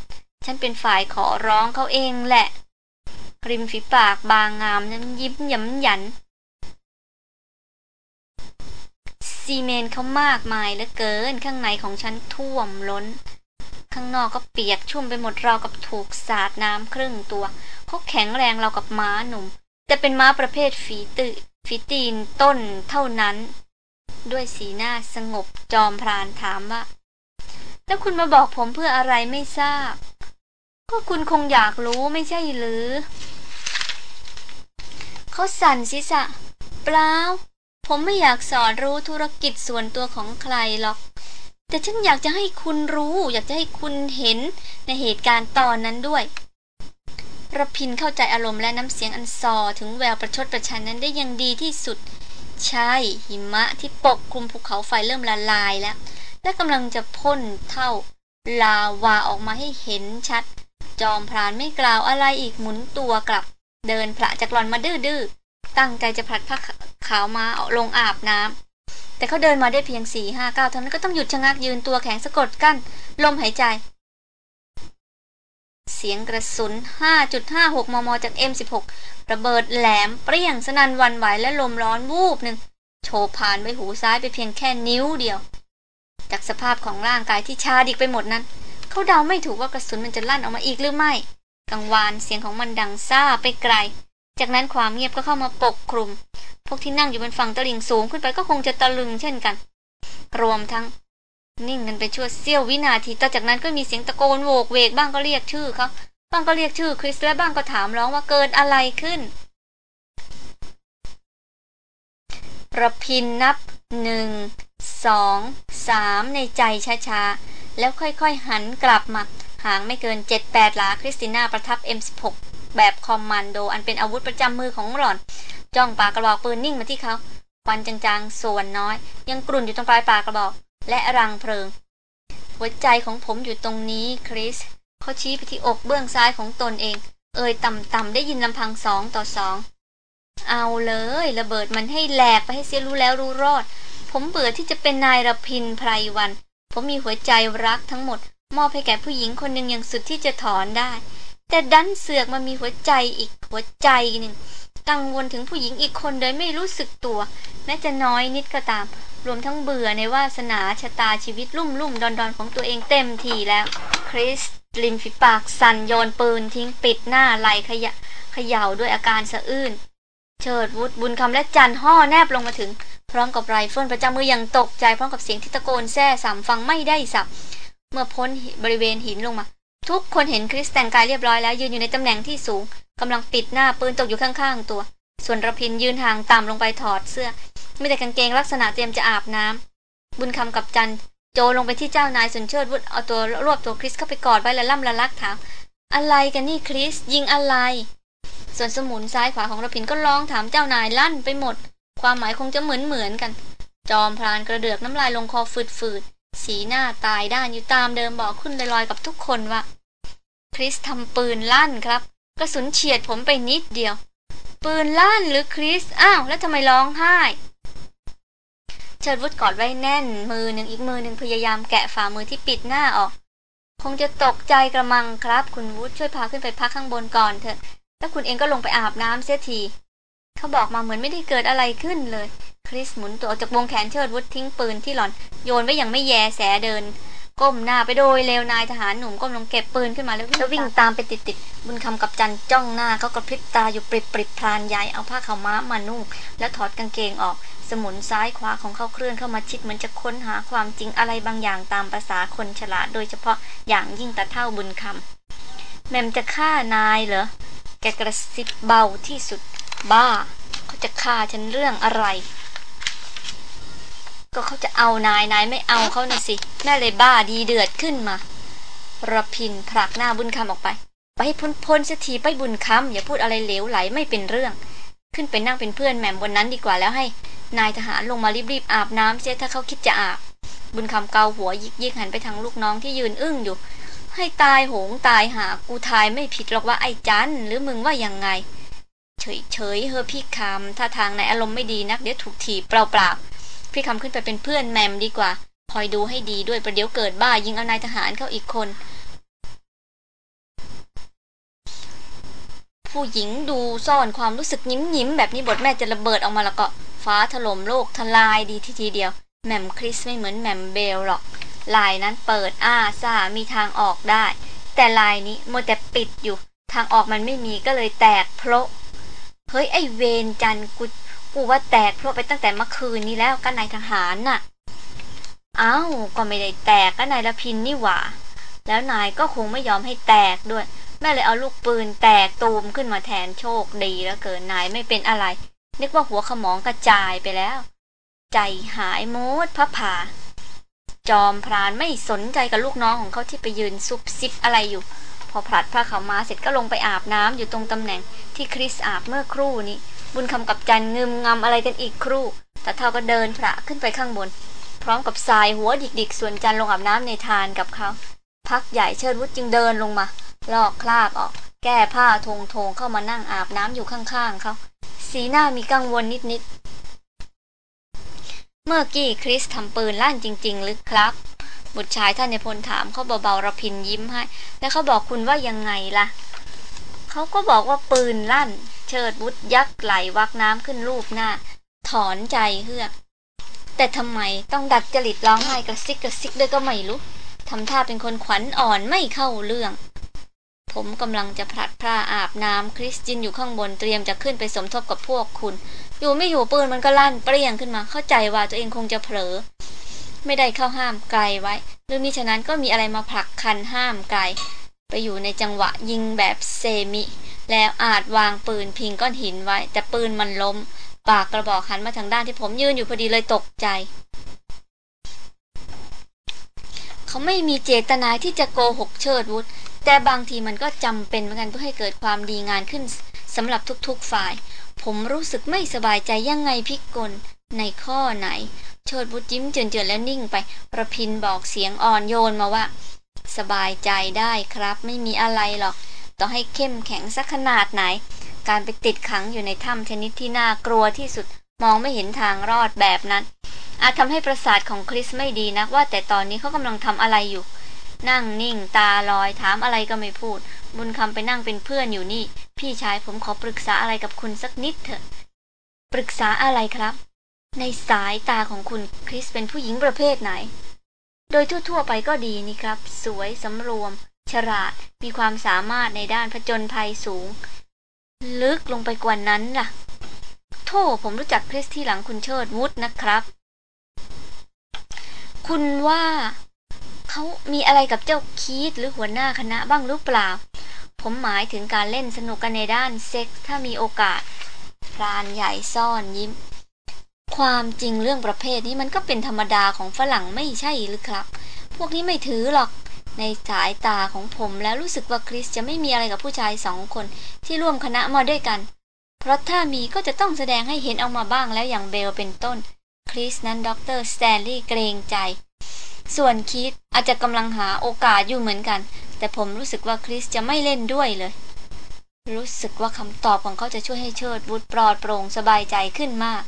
ฉันเป็นฝ่ายขอร้องเขาเองแหละ ริมฝีปากบางงามนั้นยิ้มหยำหยัน ซีเมนเขามากมายเหลือเกิน ข้างในของฉันท่วมล้น ข้างนอกก็เปียกชุ่มไปหมดเรากับถูกสาดน้ำครึ่งตัว เขาแข็งแรงเรากับม้าหนุ่ม แต่เป็นม้าประเภทฝีตืฝีตีนต้นเท่านั้น ด้วยสีหน้าสงบจอมพรานถามว่าแล้วคุณมาบอกผมเพื่ออะไรไม่ทราบ ก็คุณคงอยากรู้ไม่ใช่หรือ เขาสั่นศีรษะ เปล่า ผมไม่อยากสอนรู้ธุรกิจส่วนตัวของใครหรอก แต่ฉันอยากจะให้คุณรู้ อยากจะให้คุณเห็นในเหตุการณ์ตอนนั้นด้วยระพินเข้าใจอารมณ์และน้ำเสียงอันซอถึงแววประชดประชันนั้นได้ยังดีที่สุด ใช่ หิมะที่ปกคลุมภูเขาไฟเริ่มละลายแล้ว และกำลังจะพ่นเท่าลาวาออกมาให้เห็นชัด จอมพรานไม่กล่าวอะไรอีกหมุนตัวกลับ เดินพระจากหลอนมาดื้อๆตั้งใจจะผลัดผ้าขาวมาเอาลงอาบน้ำแต่เขาเดินมาได้เพียงสี่ห้าก้าวเท่านั้นก็ต้องหยุดชะงักยืนตัวแข็งสะกดกั้น ลมหายใจ เสียงกระสุน 5.56 มม จาก M16 ระเบิดแหลมเปรี้ยงสนันวันไหวและลมร้อนวูบหนึ่งโฉบผ่านไปหูซ้ายไปเพียงแค่นิ้วเดียว จากสภาพของร่างกายที่ชาดิกไปหมดนั้น เขาเดาไม่ถูกว่ากระสุนมันจะลั่นออกมาอีกหรือไม่กังวานเสียงของมันดังซ่าไปไกล จากนั้นความเงียบก็เข้ามาปกคลุม พวกที่นั่งอยู่บนฝั่งตลิ่งสูงขึ้นไปก็คงจะตะลึงเช่นกัน รวมทั้ง นิ่งกันไปชั่วเสี้ยววินาทีต่อจากนั้นก็มีเสียงตะโกนโวกเวกบ้างก็เรียกชื่อเขาบ้างก็เรียกชื่อคริสและบ้างก็ถามร้องว่าเกิดอะไรขึ้นระพินนับหนึ่งสองสามในใจช้าๆ แล้วค่อยๆหันกลับมาห่างไม่เกินเจ็ดแปดหลาคริสติน่าประทับ M16 แบบคอมมานโดอันเป็นอาวุธประจำมือของหล่อน จ้องปากกระบอกปืนนิ่งมาที่เขาควันจางๆ ส่วนน้อย ยังกลุ่นอยู่ตรงปลายปากกระบอก และรังเพลิง หัวใจของผมอยู่ตรงนี้คริสเขาชี้ไปที่อกเบื้องซ้ายของตนเอง เอ่ยต่ำๆได้ยินลำพังสองต่อสองเอาเลยระเบิดมันให้แหลกไปให้เสียรู้แล้วรู้รอด ผมเบื่อที่จะเป็นนายรพินไพรวัน ผมมีหัวใจรักทั้งหมด มอบให้แก่ผู้หญิงคนหนึ่งอย่างสุดที่จะถอนได้ แต่ดันเสือกมามีหัวใจอีกหัวใจหนึ่งกังวลถึงผู้หญิงอีกคนโดยไม่รู้สึกตัว แม้จะน้อยนิดก็ตาม รวมทั้งเบื่อในวาสนาชะตาชีวิตลุ่มลุ่มดอนดอนของตัวเองเต็มทีแล้ว คริสลินฝีปากสั่นโยนปืนทิ้งปิดหน้าไหลขยะเขย่าด้วยอาการสะอื้น เชิดวุฒบุญคำและจันห่อแนบลงมาถึง พร้อมกับไรเฟิลประจำมืออย่างตกใจพร้อมกับเสียงที่ตะโกนแซ่สามฟังไม่ได้สับ เมื่อพ้นบริเวณหินลงมา ทุกคนเห็นคริสแต่งกายเรียบร้อยแล้วยืนอยู่ในตำแหน่งที่สูงกำลังปิดหน้าปืนตกอยู่ข้างๆตัว ส่วนระพินยืนห่างต่ำลงไปถอดเสื้อไม่แต่กางเกงลักษณะเตรียมจะอาบน้ำบุญคำกับจันโจลงไปที่เจ้านายสุนเชิดวุฒเอาตัวรวบตัวคริสเข้าไปกอดไว้และล่ำละลักถามอะไรกันนี่คริสยิงอะไร ส่วนสมุนซ้ายขวาของระพินก็ร้องถามเจ้านายลั่นไปหมด ความหมายคงจะเหมือนเหมือนกัน จอมพรานกระเดือกน้ำลายลงคอฝืดๆสีหน้าตายด้านอยู่ตามเดิมบอกขึ้นลอยๆกับทุกคนว่า คริสทำปืนลั่นครับ กระสุนเฉียดผมไปนิดเดียว ปืนลั่นหรือคริสอ้าวแล้วทำไมร้องไห้เชิดวุฒกอดไว้แน่น มือหนึ่งอีกมือหนึ่งพยายามแกะฝ่ามือที่ปิดหน้าออก คงจะตกใจกระมังครับ คุณวุฒช่วยพาขึ้นไปพักข้างบนก่อนเถอะ แล้วคุณเองก็ลงไปอาบน้ำเสียทีเขาบอกมาเหมือนไม่ได้เกิดอะไรขึ้นเลย คริสหมุนตัวออกจากวงแขนเชิดวุฒทิ้งปืนที่หล่อน โยนไว้อย่างไม่แยแสเดิน ก้มหน้าไปโดยเลวนายทหารหนุ่มก้มลงเก็บปืนขึ้นมาแล้วแล้ววิ่งตามไปติดๆบุญคำกับจันจ้องหน้าเขากระพริบตาอยู่ปริบปริบพลานใหญ่เอาผ้าขาวม้ามานุ่ง แล้วถอดกางเกงออก สมุนซ้ายขวาของเขาเคลื่อนเข้ามาชิดเหมือนจะค้นหาความจริงอะไรบางอย่างตามภาษาคนฉลาดโดยเฉพาะอย่างยิ่งตาเท่าบุญคำแมมจะฆ่านายเหรอ แกกระซิบเบาที่สุด บ้า เขาจะฆ่าฉันเรื่องอะไร ก็เขาจะเอานายนายไม่เอาเขาน่ะสิ แม่เลยบ้าดีเดือดขึ้นมาระพินผลักหน้าบุญคำออกไป ไปให้พ้นพ้นสักทีไปบุญคำอย่าพูดอะไรเหลวไหลไม่เป็นเรื่อง ขึ้นไปนั่งเป็นเพื่อนแหม่มบนนั้นดีกว่าแล้วให้ นายทหารลงมารีบๆอาบน้ำเสียถ้าเขาคิดจะอาบ บุญคำเกาหัวยิกยิกหันไปทางลูกน้องที่ยืนอึ้งอยู่ ให้ตายโหงตายหากูทายไม่ผิดหรอกว่าไอ้จันหรือมึงว่ายังไง เฉยเฉยเฮอพี่คำถ้าทางในอารมณ์ไม่ดีนักเดี๋ยวถูกถีบเปล่าๆพี่คำขึ้นไปเป็นเพื่อนแมมดีกว่าคอยดูให้ดีด้วยประเดี๋ยวเกิดบ้ายิงเอานายทหารเข้าอีกคน ผู้หญิงดูซ่อนความรู้สึกยิ้มยิ้มๆแบบนี้บทแม่จะระเบิดออกมาแล้วก็ฟ้าถล่มโลกทลายดีทีทีเดียวแหม่มคริสไม่เหมือนแหม่มเบลหรอก ลายนั้นเปิดอ้าซ่ามีทางออกได้ แต่ลายนี้มัวแต่ปิดอยู่ ทางออกมันไม่มีก็เลยแตกโพละเฮ้ยไอเวนจันกูกูว่าแตกโพละไปตั้งแต่เมื่อคืนนี้แล้วก็นายทหารน่ะอ้าวก็ไม่ได้แตกก็นายละพินนี่หว่า แล้วนายก็คงไม่ยอมให้แตกด้วย แม่เลยเอาลูกปืนแตกตูมขึ้นมาแทนโชคดีแล้วเกินนายไม่เป็นอะไร นึกว่าหัวขมองกระจายไปแล้ว ใจหายโมดพระผา จอมพรานไม่สนใจกับลูกน้องของเขาที่ไปยืนซุบซิบอะไรอยู่ พอผลัดผ้าขาวม้าเสร็จก็ลงไปอาบน้ำอยู่ตรงตำแหน่งที่คริสอาบเมื่อครู่นี้ บุญคำกับจันงึมงำอะไรกันอีกครู่แต่เท่าก็เดินพระขึ้นไปข้างบน พร้อมกับสายหัวดิกๆ ส่วนจันลงอาบน้ำในทานกับเขาพักใหญ่เชิดวุฒจึงเดินลงมา ลอกคราบออก แก้ผ้าทงทงๆเข้ามานั่งอาบน้ำอยู่ข้างๆเขาสีหน้ามีกังวลนิดๆ เมื่อกี้คริสทำปืนลั่นจริง ๆ หรือครับ บุตรชายท่านในพลถามเขาเบาๆระพินยิ้มให้ แล้วเขาบอกคุณว่ายังไงล่ะ เขาก็บอกว่าปืนลั่น เชิดวุฒยักไหลวักน้ำขึ้นรูปหน้า ถอนใจเฮือกแต่ทำไมต้องดัดจริตร้องไห้กระซิกกระซิกด้วยก็ไม่รู้ทำท่าเป็นคนขวัญอ่อนไม่เข้าเรื่อง ผมกำลังจะพลัดพราอาบน้ำคริสตินอยู่ข้างบนเตรียมจะขึ้นไปสมทบกับพวกคุณ อยู่ไม่อยู่ปืนมันก็ลั่นเปรี้ยงขึ้นมา เข้าใจว่าตัวเองคงจะเผลอ ไม่ได้เข้าห้ามไกลไว้ หรือมิฉะนั้นก็มีอะไรมาผลักคันห้ามไกล ไปอยู่ในจังหวะยิงแบบเซมิ แล้วอาจวางปืนพิงก้อนหินไว้ แต่ปืนมันล้ม ปากกระบอกหันมาทางด้านที่ผมยืนอยู่พอดีเลยตกใจเขาไม่มีเจตนาที่จะโกหกเชิดวุฒแต่บางทีมันก็จำเป็นเหมือนกันเพื่อให้เกิดความดีงานขึ้นสำหรับทุกๆฝ่าย ผมรู้สึกไม่สบายใจยังไงพิกล ในข้อไหนเชิดวุฒยิ้มเจือนๆแล้วนิ่งไป ประพินบอกเสียงอ่อนโยนมาว่า สบายใจได้ครับ ไม่มีอะไรหรอก ต่อให้เข้มแข็งสักขนาดไหน การไปติดขังอยู่ในถ้ำชนิดที่น่ากลัวที่สุด มองไม่เห็นทางรอดแบบนั้น อาจทำให้ประสาทของคริสไม่ดีนักว่า แต่ตอนนี้เขากำลังทำอะไรอยู่นั่งนิ่งตาลอยถามอะไรก็ไม่พูด บุญคำไปนั่งเป็นเพื่อนอยู่นี่ พี่ชายผมขอปรึกษาอะไรกับคุณสักนิดเถอะ ปรึกษาอะไรครับ ในสายตาของคุณคริสเป็นผู้หญิงประเภทไหน โดยทั่วๆไปก็ดีนี่ครับ สวยสำรวม ฉลาด มีความสามารถในด้านผจญภัยสูง ลึกลงไปกว่านั้นล่ะ โทษผมรู้จักคริสที่หลังคุณเชิดวุฒนะครับ คุณว่าเขามีอะไรกับเจ้าคีตหรือหัวหน้าคณะบ้างหรือเปล่า ผมหมายถึงการเล่นสนุกกันในด้านเซ็กส์ถ้ามีโอกาสพรานใหญ่ซ่อนยิ้ม ความจริงเรื่องประเภทนี้มันก็เป็นธรรมดาของฝรั่งไม่ใช่หรือครับ พวกนี้ไม่ถือหรอกในสายตาของผมแล้วรู้สึกว่าคริสจะไม่มีอะไรกับผู้ชายสองคนที่ร่วมคณะมาด้วยกัน เพราะถ้ามีก็จะต้องแสดงให้เห็นเอามาบ้างแล้วอย่างเบลเป็นต้น คริสนั้นด็อกเตอร์สแตนลีย์เกรงใจ ส่วนคีตอาจจะกำลังหาโอกาสอยู่เหมือนกัน แต่ผมรู้สึกว่าคริสจะไม่เล่นด้วยเลย รู้สึกว่าคำตอบของเขาจะช่วยให้เชิดวุฒปลอดโปร่งสบายใจขึ้นมาก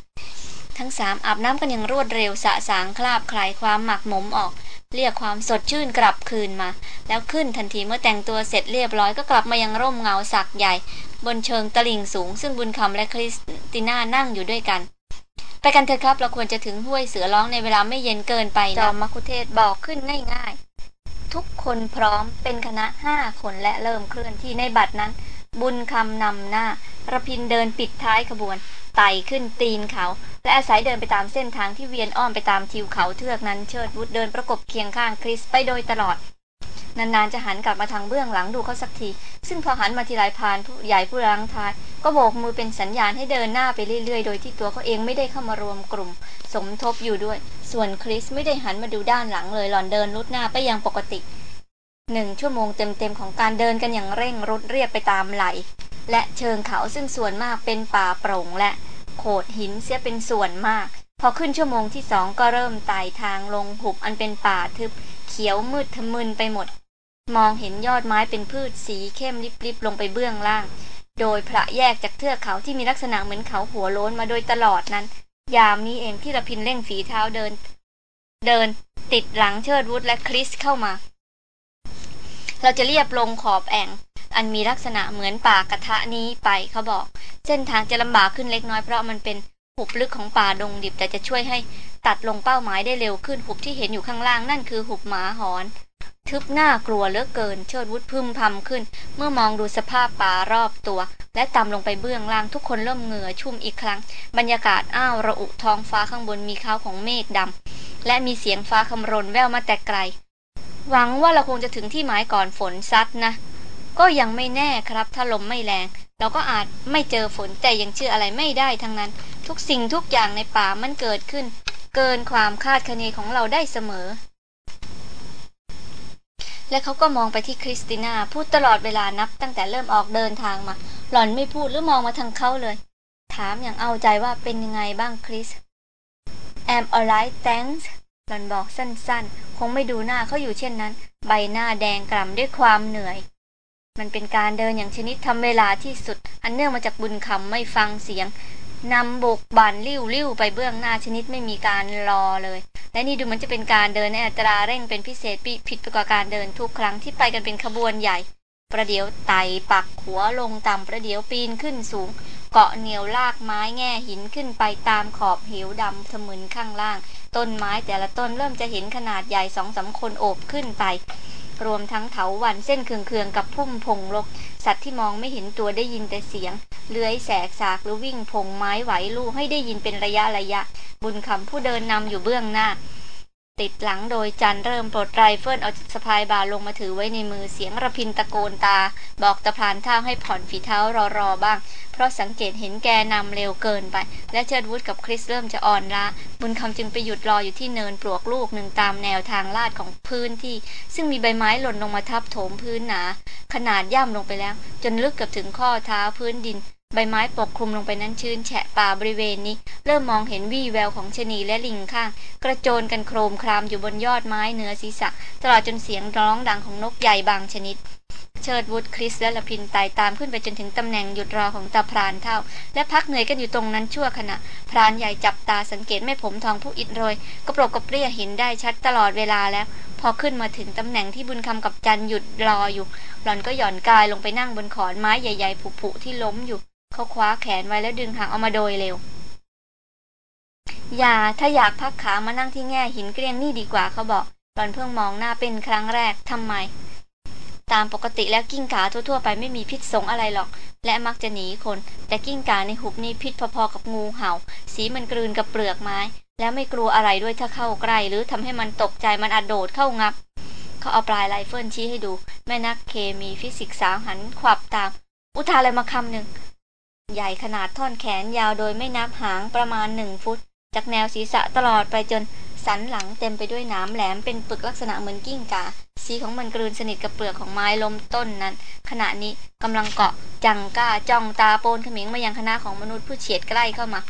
ทั้งสามอาบน้ำกันอย่างรวดเร็วสะสางคราบคลายความหมักหมมออก เรียกความสดชื่นกลับคืนมา แล้วขึ้นทันทีเมื่อแต่งตัวเสร็จเรียบร้อยก็กลับมายังร่มเงาสักใหญ่ บนเชิงตลิ่งสูง ซึ่งบุญคำและคริสติน่านั่งอยู่ด้วยกัน ไปกันเถอะครับ เราควรจะถึงห้วยเสือร้องในเวลาไม่เย็นเกินไปนะจอมมคุเทศบอกขึ้นง่ายๆ ทุกคนพร้อมเป็นคณะห้าคนและเริ่มเคลื่อนที่ในบัดนั้น บุญคำนำหน้าระพินเดินปิดท้ายขบวน ไต่ขึ้นตีนเขา และอาศัยเดินไปตามเส้นทางที่เวียนอ้อมไปตามทิวเขาเทือกนั้นเชิดวุฒเดินประกบเคียงข้างคริสไปโดยตลอด นานๆจะหันกลับมาทางเบื้องหลังดูเขาสักที ซึ่งพอหันมาทีไรพานผู้ใหญ่ผู้รังทาย ก็โบกมือเป็นสัญญาณให้เดินหน้าไปเรื่อยๆ โดยที่ตัวเขาเองไม่ได้เข้ามารวมกลุ่ม สมทบอยู่ด้วย ส่วนคริสไม่ได้หันมาดูด้านหลังเลยหล่อนเดินลุดหน้าไปอย่างปกติหนึ่งชั่วโมงเต็มๆของการเดินกันอย่างเร่งรุดเรียบไปตามไหล และเชิงเขาซึ่งส่วนมากเป็นป่าโปร่งและโขดหินเสียเป็นส่วนมาก พอขึ้นชั่วโมงที่สองก็เริ่มไต่ทางลงหุบอันเป็นป่าทึบเขียวมืดทะมึนไปหมด มองเห็นยอดไม้เป็นพืชสีเข้มริบๆลงไปเบื้องล่าง โดยพระแยกจากเทือกเขาที่มีลักษณะเหมือนเขาหัวโล้นมาโดยตลอดนั้น ยามนี้เองที่ระพินเร่งฝีเท้าเดิน เดินติดหลังเชิดวุฒและคริสเข้ามา เราจะเรียบลงขอบแอ่งอันมีลักษณะเหมือนป่ากระทะนี้ไปเขาบอก เส้นทางจะลำบากขึ้นเล็กน้อยเพราะมันเป็น หุบลึกของป่าดงดิบแต่จะช่วยให้ตัดลงเป้าหมายได้เร็วขึ้นหุบที่เห็นอยู่ข้างล่างนั่นคือหุบหมาหอน ทึบหน้ากลัวเหลือเกิน เชิดวุฒพึมพำขึ้น เมื่อมองดูสภาพป่ารอบตัว และต่ำลงไปเบื้องล่างทุกคนเริ่มเหงื่อชุ่มอีกครั้ง บรรยากาศอ้าวระอุท้องฟ้าข้างบนมีข้าวของเมฆดำและมีเสียงฟ้าคำรนแว่วมาแต่ไกล หวังว่าเราคงจะถึงที่หมายก่อนฝนซัดนะ ก็ยังไม่แน่ครับถ้าลมไม่แรง เราก็อาจไม่เจอฝนแต่ยังเชื่ออะไรไม่ได้ทั้งนั้น ทุกสิ่งทุกอย่างในป่ามันเกิดขึ้น เกินความคาดคะเนของเราได้เสมอ และเขาก็มองไปที่คริสติน่าพูดตลอดเวลานับตั้งแต่เริ่มออกเดินทางมา หล่อนไม่พูดหรือมองมาทางเขาเลย ถามอย่างเอาใจว่าเป็นยังไงบ้างคริส am alright thanks หล่อนบอกสั้นๆ คงไม่ดูหน้าเขาอยู่เช่นนั้น ใบหน้าแดงกล่ำด้วยความเหนื่อย มันเป็นการเดินอย่างชนิดทำเวลาที่สุด อันเนื่องมาจากบุญคำไม่ฟังเสียงนำบกบันลิ้วลิ้วไปเบื้องหน้าชนิดไม่มีการรอเลย และนี่ดูมือนจะเป็นการเดินในอัตราเร่งเป็นพิเศษผิดไปกว่าการเดินทุกครั้งที่ไปกันเป็นขบวนใหญ่ ประเดี๋ยวไต่ปักหัวลงต่ำประเดี๋ยวปีนขึ้นสูง เกาะเหนียวลากไม้แง่หินขึ้นไปตามขอบเหวดำทะมึนข้างล่าง ต้นไม้แต่ละต้นเริ่มจะเห็นขนาดใหญ่สองสาคนโอบขึ้นไป รวมทั้งเถาวัลย์เส้นเขื่องๆกับพุ่มพงลก สัตว์ที่มองไม่เห็นตัวได้ยินแต่เสียง เลื้อยแสกสากหรือวิ่งพงไม้ไหวลู่ให้ได้ยินเป็นระยะระยะ บุญคำผู้เดินนำอยู่เบื้องหน้า ติดหลังโดยจันเริ่มปลดไรเฟิลเอาสะพายบาลงมาถือไว้ในมือเสียงระพินตะโกนตา บอกตาพรานเฒ่าให้ผ่อนฝีเท้ารอๆบ้าง เพราะสังเกตเห็นแกนำเร็วเกินไป และเชิดวุฒกับคริสเริ่มจะอ่อนล้าบุญคำจึงไปหยุดรออยู่ที่เนินปลวกลูกหนึ่งตามแนวทางลาดของพื้นที่ ซึ่งมีใบไม้หล่นลงมาทับโถมพื้นหนา ขนาดย่ำลงไปแล้ว จนลึกเกือบถึงข้อเท้าพื้นดิน ใบไม้ปกคลุมลงไปนั้นชื้นแฉะป่าบริเวณนี้ เริ่มมองเห็นวี่แววของชนีและลิงข้าง กระโจนกันโครมครามอยู่บนยอดไม้เหนือศีรษะ ตลอดจนเสียงร้องดังของนกใหญ่บางชนิด เชิดวุฒคริสและละพินไต่ตามขึ้นไปจนถึงตำแหน่งหยุดรอของตาพรานเท่า และพักเหนื่อยกันอยู่ตรงนั้นชั่วขณะ พรานใหญ่จับตาสังเกตแม่ผมทองผู้อิดโรยกระปรกกระเปรี้ยเห็นได้ชัดตลอดเวลาแล้ว พอขึ้นมาถึงตำแหน่งที่บุญคำกับจันหยุดรออยู่ หล่อนก็หย่อนกายลงไปนั่งบนขอนไม้ใหญ่ ๆผุๆที่ล้มอยู่ เขาคว้าแขนไว้แล้วดึงหางออกมาโดยเร็ว อย่าถ้าอยากพักขามานั่งที่แง่หินเกรียงนี่ดีกว่าเขาบอกหล่อนเพิ่งมองหน้าเป็นครั้งแรกทำไม ตามปกติแล้วกิ้งก่าทั่วๆ ไปไม่มีพิษสงอะไรหรอก และมักจะหนีคน แต่กิ้งก่าในหุบนี้พิษพอๆกับงูเห่า สีมันกลืนกับเปลือกไม้ แล้วไม่กลัวอะไรด้วยถ้าเข้าใกล้หรือทำให้มันตกใจมันอาจโดดเข้างับเขาเอาปลายไรเฟิลชี้ให้ดู แม่นักเคมีฟิสิกส์สาวหันขวับตาม อุทานอะไรมาคำหนึ่ง ใหญ่ขนาดท่อนแขนยาวโดยไม่นับหางประมาณหนึ่งฟุต จากแนวศีรษะตลอดไปจนสันหลังเต็มไปด้วยหนามแหลมเป็นปึกลักษณะเหมือนกิ้งกา สีของมันกลืนสนิทกับเปลือกของไม้ล้มต้นนั้น ขณะนี้กำลังเกาะจังก้าจ้องตาโปนเขมิงมายังคณะของมนุษย์ผู้เฉียดใกล้เข้ามา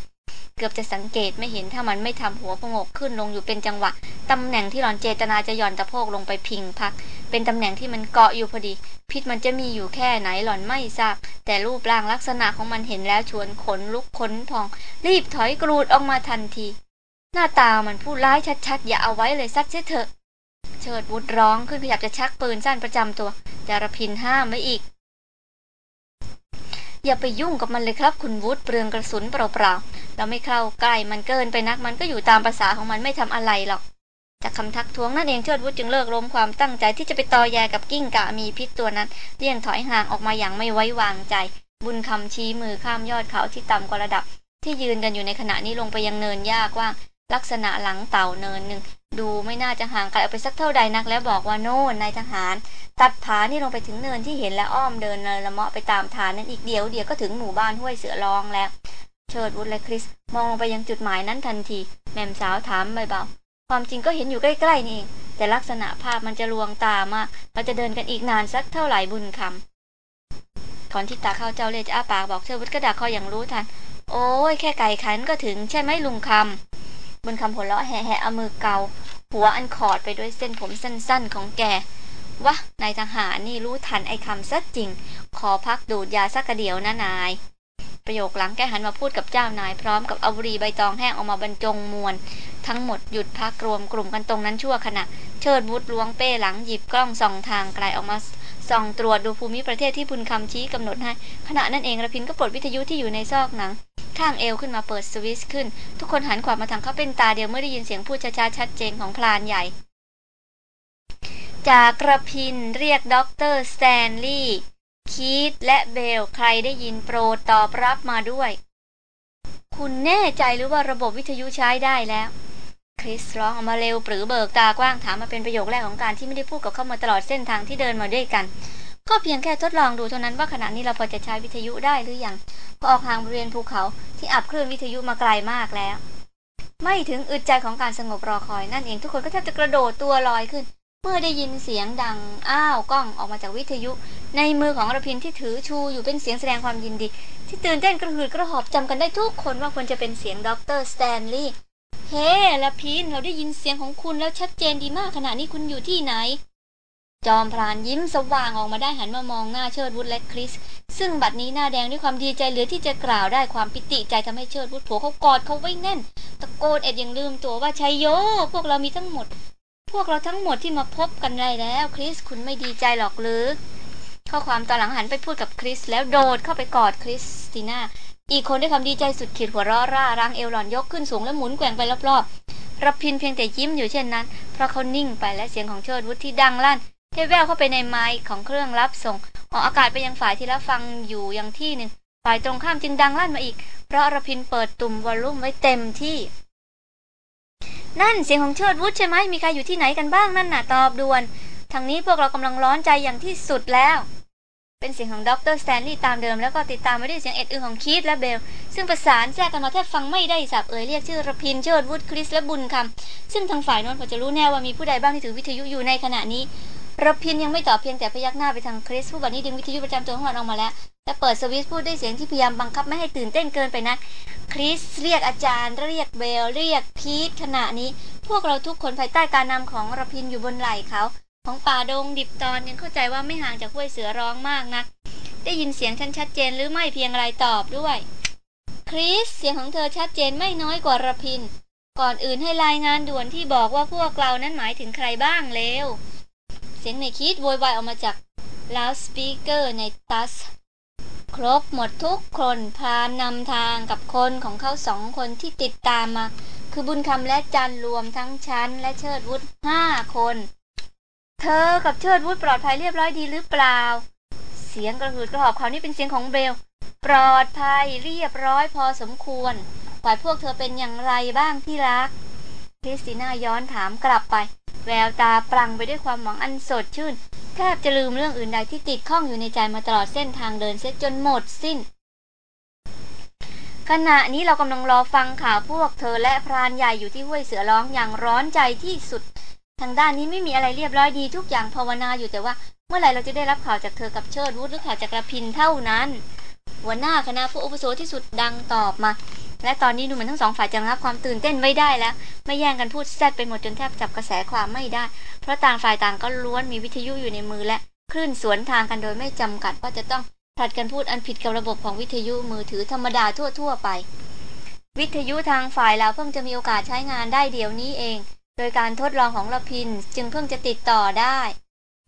เกือบจะสังเกตไม่เห็นถ้ามันไม่ทำหัวพงกขึ้นลงอยู่เป็นจังหวะตำแหน่งที่หลอนเจตนาจะหย่อนตะโพกลงไปพิงพัก เป็นตำแหน่งที่มันเกาะอยู่พอดี พิษมันจะมีอยู่แค่ไหนหล่อนไม่ทราบ แต่รูปร่างลักษณะของมันเห็นแล้วชวนขนลุกขนพอง รีบถอยกรูดออกมาทันที หน้าตามันผู้ร้ายชัดๆ อย่าเอาไว้เลยซัดเสียเถอะ เชิดวุฒร้องขึ้นพยายามจะชักปืนสั้นประจำตัว จารพินห้ามไว้อีก อย่าไปยุ่งกับมันเลยครับ คุณวุฒเปลืองกระสุนเปล่าๆ เราไม่เข้าใกล้มันเกินไปนักมันก็อยู่ตามภาษาของมันไม่ทำอะไรหรอก จากคำทักท้วงนั่นเองเชิดวุฒจึงเลิกล้มความตั้งใจที่จะไปตอแยกับกิ้งกะมีพิษตัวนั้นเลี่ยงถอยห่างออกมาอย่างไม่ไว้วางใจ บุญคำชี้มือข้ามยอดเขาที่ต่ำกว่าระดับ ที่ยืนกันอยู่ในขณะนี้ลงไปยังเนินหญ้ากว้างลักษณะหลังเต่าเนินหนึ่งดูไม่น่าจะห่างไกลออกไปสักเท่าใดนักแล้วบอกว่าโน่นนายทหาร ตัดผานี่ลงไปถึงเนินที่เห็นและอ้อมเดินละเมาะไปตามทานนั้นอีกเดียวเดียวก็ถึงหมู่บ้านห้วยเสือรองแล้ว เชิดวุฒและคริสมองลงไปยังจุดหมายนั้นทันที แม่มสาวถามเบาๆ ความจริงก็เห็นอยู่ใกล้ๆนี่เองแต่ลักษณะภาพมันจะลวงตามาก เราจะเดินกันอีกนานสักเท่าไหร่บุญคำก่อนที่ตาเข้าเจ้าเล่จะอ้าปากบอกเชิดวุฒก็ดักคออย่างรู้ทัน โอ้ยแค่ไก่ขันก็ถึงใช่ไหมลุงคำบนคำหัวเราะแห่ๆเอามือเกา หัวอันขอดไปด้วยเส้นผมสั้นๆของแกวะนายทหารนี่รู้ทันไอ้คำซะจริง ขอพักดูดยาสักกระเดียวนะนาย ประโยคหลังแกหันมาพูดกับเจ้านาย พร้อมกับเอาบุหรีใบตองแห้งออกมาบรรจงมวลทั้งหมดหยุดพักรวมกลุ่มกันตรงนั้นชั่วขณะ เชิดวุฒล้วงเป้หลังหยิบกล้องส่องทางไกลออกมาส่องตรวจดูภูมิประเทศที่บุญคำชี้กำหนดให้ ขณะนั้นเองระพินก็ปลดวิทยุที่อยู่ในซอกหนัง ข้างเอวขึ้นมาเปิดสวิตช์ขึ้น ทุกคนหันขวับมาทางเขาเป็นตาเดียวเมื่อได้ยินเสียงพูดช้าๆชัดเจนของพรานใหญ่ จากระพินเรียกด็อกเตอร์สแตนลีย์ คีตและเบลใครได้ยินโปรดตอบรับมาด้วย คุณแน่ใจหรือว่าระบบวิทยุใช้ได้แล้ว คริสร้องออกมาเร็วปรื๋อเบิกตากว้างถามมาเป็นประโยคแรกของการที่ไม่ได้พูดกับเขามาตลอดเส้นทางที่เดินมาด้วยกัน ก็เพียงแค่ทดลองดูเท่านั้นว่าขณะนี้เราพอจะใช้วิทยุได้หรือยังพอออกห่างบริเวณภูเขาที่อับคลื่นวิทยุมาไกลมากแล้ว ไม่ถึงอึดใจของการสงบรอคอยนั่นเองทุกคนก็แทบจะกระโดดตัวลอยขึ้น เมื่อได้ยินเสียงดังห้าวก้องออกมาจากวิทยุ ในมือของระพินที่ถือชูอยู่เป็นเสียงแสดงความยินดี ที่ตื่นเต้นกระหืดกระหอบจำกันได้ทุกคนว่าควรจะเป็นเสียงด็อกเตอร์สแตนลีย์เฮ้ระพินเราได้ยินเสียงของคุณแล้วชัดเจนดีมากขณะนี้คุณอยู่ที่ไหน จอมพรานยิ้มสว่างออกมาได้หันมามองหน้าเชิดวุฒและคริส ซึ่งบัดนี้หน้าแดงด้วยความดีใจเหลือที่จะกล่าวได้ความปิติใจทำให้เชิดวุฒผัวเขากอดเขาไว้แน่น ตะโกนเอ็ดยังลืมตัวว่าชัยโย พวกเรามีทั้งหมด พวกเราทั้งหมดที่มาพบกันได้แล้วคริสคุณไม่ดีใจหรอกหรือ ข้อความตอนหลังหันไปพูดกับคริสแล้วโดดเข้าไปกอดคริสติน่าอีกคนด้วยความดีใจสุดขีดหัวเราะร่าร่างเอวหลอนยกขึ้นสูงและหมุนแกว่งไปรอบๆรับพินเพียงแต่ยิ้มอยู่เช่นนั้น เพราะเขานิ่งไปและเสียงของเชิดวุฒที่ดังลั่นเทแววเข้าไปในไมค์ของเครื่องรับส่ง ออกอากาศไปยังฝ่ายที่รับฟังอยู่ยังที่หนึ่งฝ่ายตรงข้ามจึงดังลั่นมาอีก เพราะรพินเปิดปุ่ม volume ไว้เต็มที่ นั่นเสียงของเชิดวุฒใช่ไหมมีใครอยู่ที่ไหนกันบ้างนั่นน่ะตอบด่วนทางนี้พวกเรากำลังร้อนใจอย่างที่สุดแล้ว เป็นเสียงของดรสแตนลีย์ตามเดิมแล้วก็ติดตามไปด้วยเสียงเอ็ดอึงของคีตและเบล ซึ่งประสานแทรกกันมาแทบฟังไม่ได้ศัพท์เอ่ยเรียกชื่อระพินเชิดวุฒคริสและบุญคำซึ่งทางฝ่ายโน้นพอจะรู้แน่ว่ามีผู้ใดบ้างที่ถือวิทยุอยู่ในขณะนี้ ระพินยังไม่ตอบเพียงแต่พยักหน้าไปทางคริส ผู้บัดนี้ดึงวิทยุประจำตัวของมันออกมาแล้วและเปิดสวิตช์พูดด้วยเสียงที่พยายามบังคับไม่ให้ตื่นเต้นเกินไปนักคริสเรียกอาจารย์เรียกเบลเรียกพีทขณะนี้ พวกเราทุกคนภายใต้การนำของระพินอยู่บนไหล่เขา ของป่าดงดิบตอนยังเข้าใจว่าไม่ห่างจากห้วยเสือร้องมากนัก ได้ยินเสียงฉันชัดเจนหรือไม่เพียงไรตอบด้วย คริสเสียงของเธอชัดเจนไม่น้อยกว่าระพิน ก่อนอื่นให้รายงานด่วนที่บอกว่าพวกเรานั้นหมายถึงใครบ้างเร็ว เสียงในคิดโวยวายออกมาจากลาวสปีกเกอร์ในตัส ครบหมดทุกคนพานำทางกับคนของเขาสองคนที่ติดตามมา คือบุญคำและจันรวมทั้งชั้นและเชิดวุฒิห้าคน เธอกับเชิดวุฒิปลอดภัยเรียบร้อยดีหรือเปล่า เสียงกระหืดกระหอบคราวนี้เป็นเสียงของเบล ปลอดภัยเรียบร้อยพอสมควรฝ่ายพวกเธอเป็นอย่างไรบ้างที่รักคริสติน่าย้อนถามกลับไป แววตาปรังไปด้วยความหวังอันสดชื่น แทบจะลืมเรื่องอื่นใดที่ติดข้องอยู่ในใจมาตลอดเส้นทางเดินเสียจนหมดสิ้น ขณะนี้เรากำลังรอฟังข่าวพวกเธอและพรานใหญ่อยู่ที่ห้วยเสือร้องอย่างร้อนใจที่สุด ทางด้านนี้ไม่มีอะไรเรียบร้อยดีทุกอย่างภาวนาอยู่แต่ว่า เมื่อไหร่เราจะได้รับข่าวจากเธอกับเชิดวุฒหรือข่าวจากกระพินเท่านั้น หัวหน้าคณะผู้อุปโสที่สุดดังตอบมา และตอนนี้ดูเหมือนทั้งสองฝ่ายจะรับความตื่นเต้นไว้ได้แล้ว ไม่แย่งกันพูดแซดไปหมดจนแทบจับกระแสความไม่ได้ เพราะต่างฝ่ายต่างก็ล้วนมีวิทยุอยู่ในมือและคลื่นสวนทางกันโดยไม่จำกัดว่าจะต้องผลัดกันพูดอันผิดกับระบบของวิทยุมือถือธรรมดาทั่ว ๆ ไป วิทยุทางฝ่ายเราเพิ่งจะมีโอกาสใช้งานได้เดี๋ยวนี้เอง โดยการทดลองของละพินจึงเพิ่งจะติดต่อได้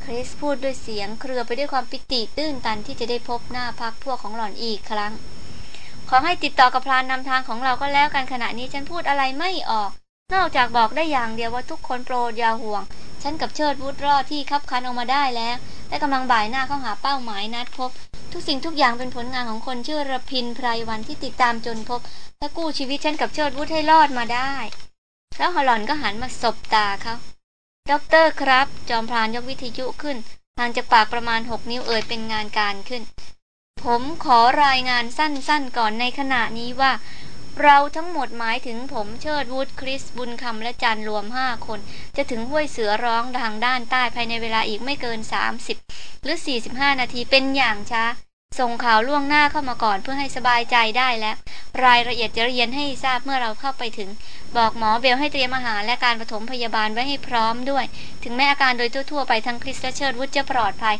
คริสพูดด้วยเสียงเครือไปด้วยความปิติตื้นตันที่จะได้พบหน้าพักพวกของหล่อนอีกครั้ง ขอให้ติดต่อกับพรานนำทางของเราก็แล้วกันขณะนี้ฉันพูดอะไรไม่ออก นอกจากบอกได้อย่างเดียวว่าทุกคนโปรดอย่าห่วง ฉันกับเชิดวุฒรอดที่คับคันออกมาได้แล้ว และกำลังบ่ายหน้าเข้าหาเป้าหมายนัดพบ ทุกสิ่งทุกอย่างเป็นผลงานของคนชื่อระพินไพรวันที่ติดตามจนพบและกู้ชีวิตฉันกับเชิดวุฒให้รอดมาได้ แล้วฮอลลอนก็หันมาสบตาเขา ด็อกเตอร์ครับ จอมพรานยกวิทยุขึ้นห่างจากปากประมาณหกนิ้วเอ่ยเป็นงานการขึ้น ผมขอรายงานสั้นๆก่อนในขณะนี้ว่า เราทั้งหมดหมายถึงผมเชิดวุฒคริสบุญคำและจันรวมห้าคน จะถึงห้วยเสือร้องทางด้านใต้ภายในเวลาอีกไม่เกิน 30 หรือ 45 นาทีเป็นอย่างช้า ส่งข่าวล่วงหน้าเข้ามาก่อนเพื่อให้สบายใจได้แล้วรายละเอียดจะเรียนให้ทราบเมื่อเราเข้าไปถึง บอกหมอเบลให้เตรียมอาหารและการปฐมพยาบาลไว้ให้พร้อมด้วย ถึงแม้อาการโดยทั่วๆไปทั้งคริสและเชิดวุฒจะปลอดภัย